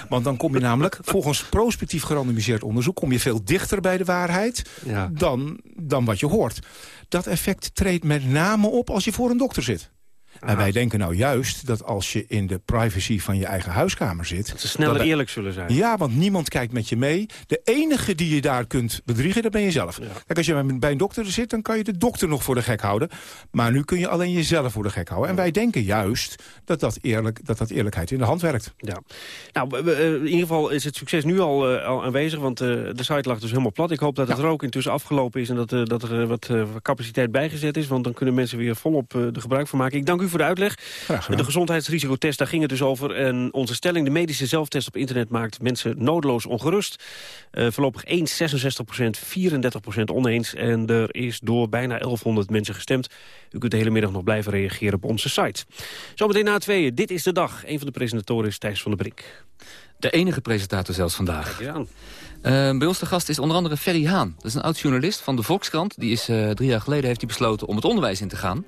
Want dan kom je namelijk, volgens prospectief gerandomiseerd onderzoek... kom je veel dichter bij de waarheid dan, dan wat je hoort. Dat effect treedt met name op als je voor een dokter zit. En wij denken nou juist dat als je in de privacy van je eigen huiskamer zit... Dat ze sneller eerlijk zullen zijn. Ja, want niemand kijkt met je mee. De enige die je daar kunt bedriegen, dat ben je zelf. Kijk, als je bij een dokter zit, dan kan je de dokter nog voor de gek houden. Maar nu kun je alleen jezelf voor de gek houden. En wij denken juist dat dat, eerlijk, dat, dat eerlijkheid in de hand werkt. Ja. Nou, eh, in ieder geval is het succes nu al, eh, al aanwezig, want eh, de site lag dus helemaal plat. Ik hoop dat het rook intussen afgelopen is en dat, dat er wat capaciteit bijgezet is, want dan kunnen mensen weer volop de gebruik van maken. Ik dank u voor de uitleg. gedaan. De gezondheidsrisicotest, daar ging het dus over. En onze stelling, de medische zelftest op internet maakt mensen nodeloos ongerust. Eh, voorlopig eens 66 procent, 34 procent oneens. En er is door bijna 1100 mensen gestemd. U kunt de hele middag nog blijven reageren op onze site. Zometeen na tweeën, dit is de dag. Een van de presentatoren is Thijs van der Brink. De enige presentator zelfs vandaag. Kijk eens aan. Eh, bij ons de gast is onder andere Ferry Haan. Dat is een oud-journalist van de Volkskrant. Die is eh, drie jaar geleden heeft hij besloten om het onderwijs in te gaan.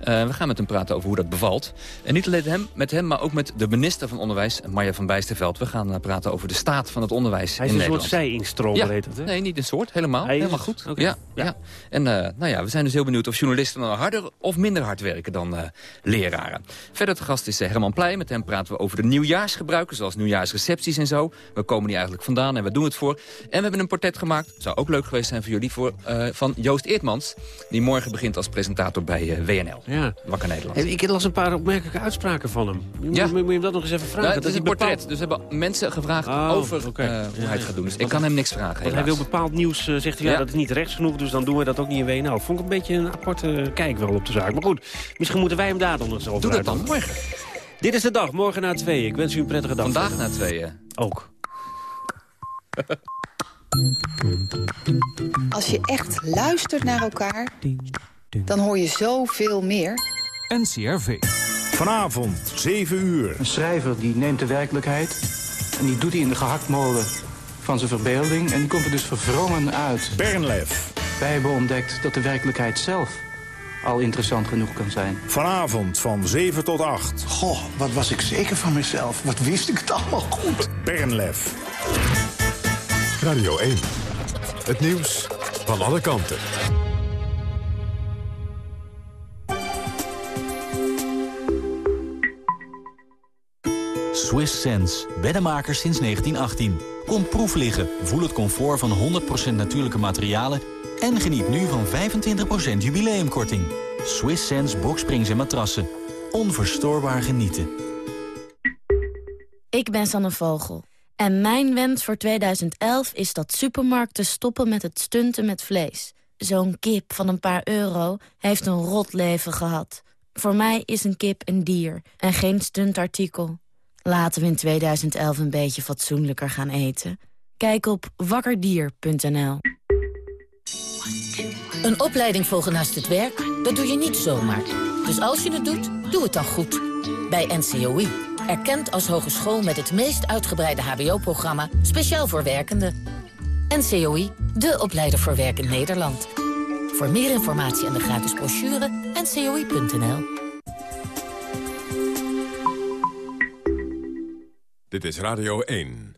Eh, we gaan met hem praten over hoe dat bevalt. En niet alleen hem, met hem, maar ook met de minister van Onderwijs, Marja van Bijsterveld. We gaan eh, praten over de staat van het onderwijs Hij is in een soort Nederland. zij-instromer, ja. heet het, hè? Nee, niet een soort. Helemaal. Hij helemaal goed. Ja, ja. En nou ja, we zijn dus heel benieuwd of journalisten nou harder of minder hard werken dan leraren. Verder te gast is Herman Pleij. Met hem praten we over de nieuwjaarsgebruiken, zoals nieuwjaarsrecepties en zo. We komen die eigenlijk vandaan en we doen het voor. En we hebben een portret gemaakt, zou ook leuk geweest zijn voor jullie, voor, eh, van Joost Eertmans. Die morgen begint als presentator bij eh, WNL. Ja. Wakker Nederland. Hey, Ik las een paar opmerkelijke uitspraken van hem. Moet, Ja. moet, moet je hem dat nog eens even vragen? Nou, het Dat is een portret, bepaald- dus we hebben mensen gevraagd Oh, over eh, hoe hij het gaat doen. Dus ik kan hem niks vragen, hij wil bepaald nieuws, zegt hij, ja, dat is niet rechts genoeg, dus dan doen we dat ook niet in WNL. Vond ik een beetje een aparte kijk wel op de zaak. Maar goed, misschien moeten wij hem daar dan eens over Doe dat dan morgen. Dit is de dag, morgen na twee. Ik wens u een prettige dag. Vandaag na tweeën. Ook. Als je echt luistert naar elkaar, dan hoor je zoveel meer. NCRV. Vanavond, 7 uur. Een schrijver die neemt de werkelijkheid en die doet hij in de gehaktmolen van zijn verbeelding... en die komt er dus verwrongen uit. Bernlef. Wij hebben ontdekt dat de werkelijkheid zelf al interessant genoeg kan zijn. Vanavond van 7 tot 8. Goh, wat was ik zeker van mezelf. Wat wist ik het allemaal goed. Bernlef. Radio 1. Het nieuws van alle kanten. Swiss Sense. Beddenmakers sinds 1918. Kom proef liggen, voel het comfort van 100% natuurlijke materialen... en geniet nu van 25% jubileumkorting. Swiss Sense boksprings en matrassen. Onverstoorbaar genieten. Ik ben Sanne Vogel. En mijn wens voor 2011 is dat supermarkten stoppen met het stunten met vlees. Zo'n kip van een paar euro heeft een rot leven gehad. Voor mij is een kip een dier en geen stuntartikel. Laten we in 2011 een beetje fatsoenlijker gaan eten. Kijk op wakkerdier.nl. Een opleiding volgen naast het werk, dat doe je niet zomaar. Dus als je het doet, doe het dan goed. Bij NCOI. Erkend als hogeschool met het meest uitgebreide hbo-programma... speciaal voor werkenden. NCOI, de opleider voor werk in Nederland. Voor meer informatie en de gratis brochure, ncoi.nl. Dit is Radio 1.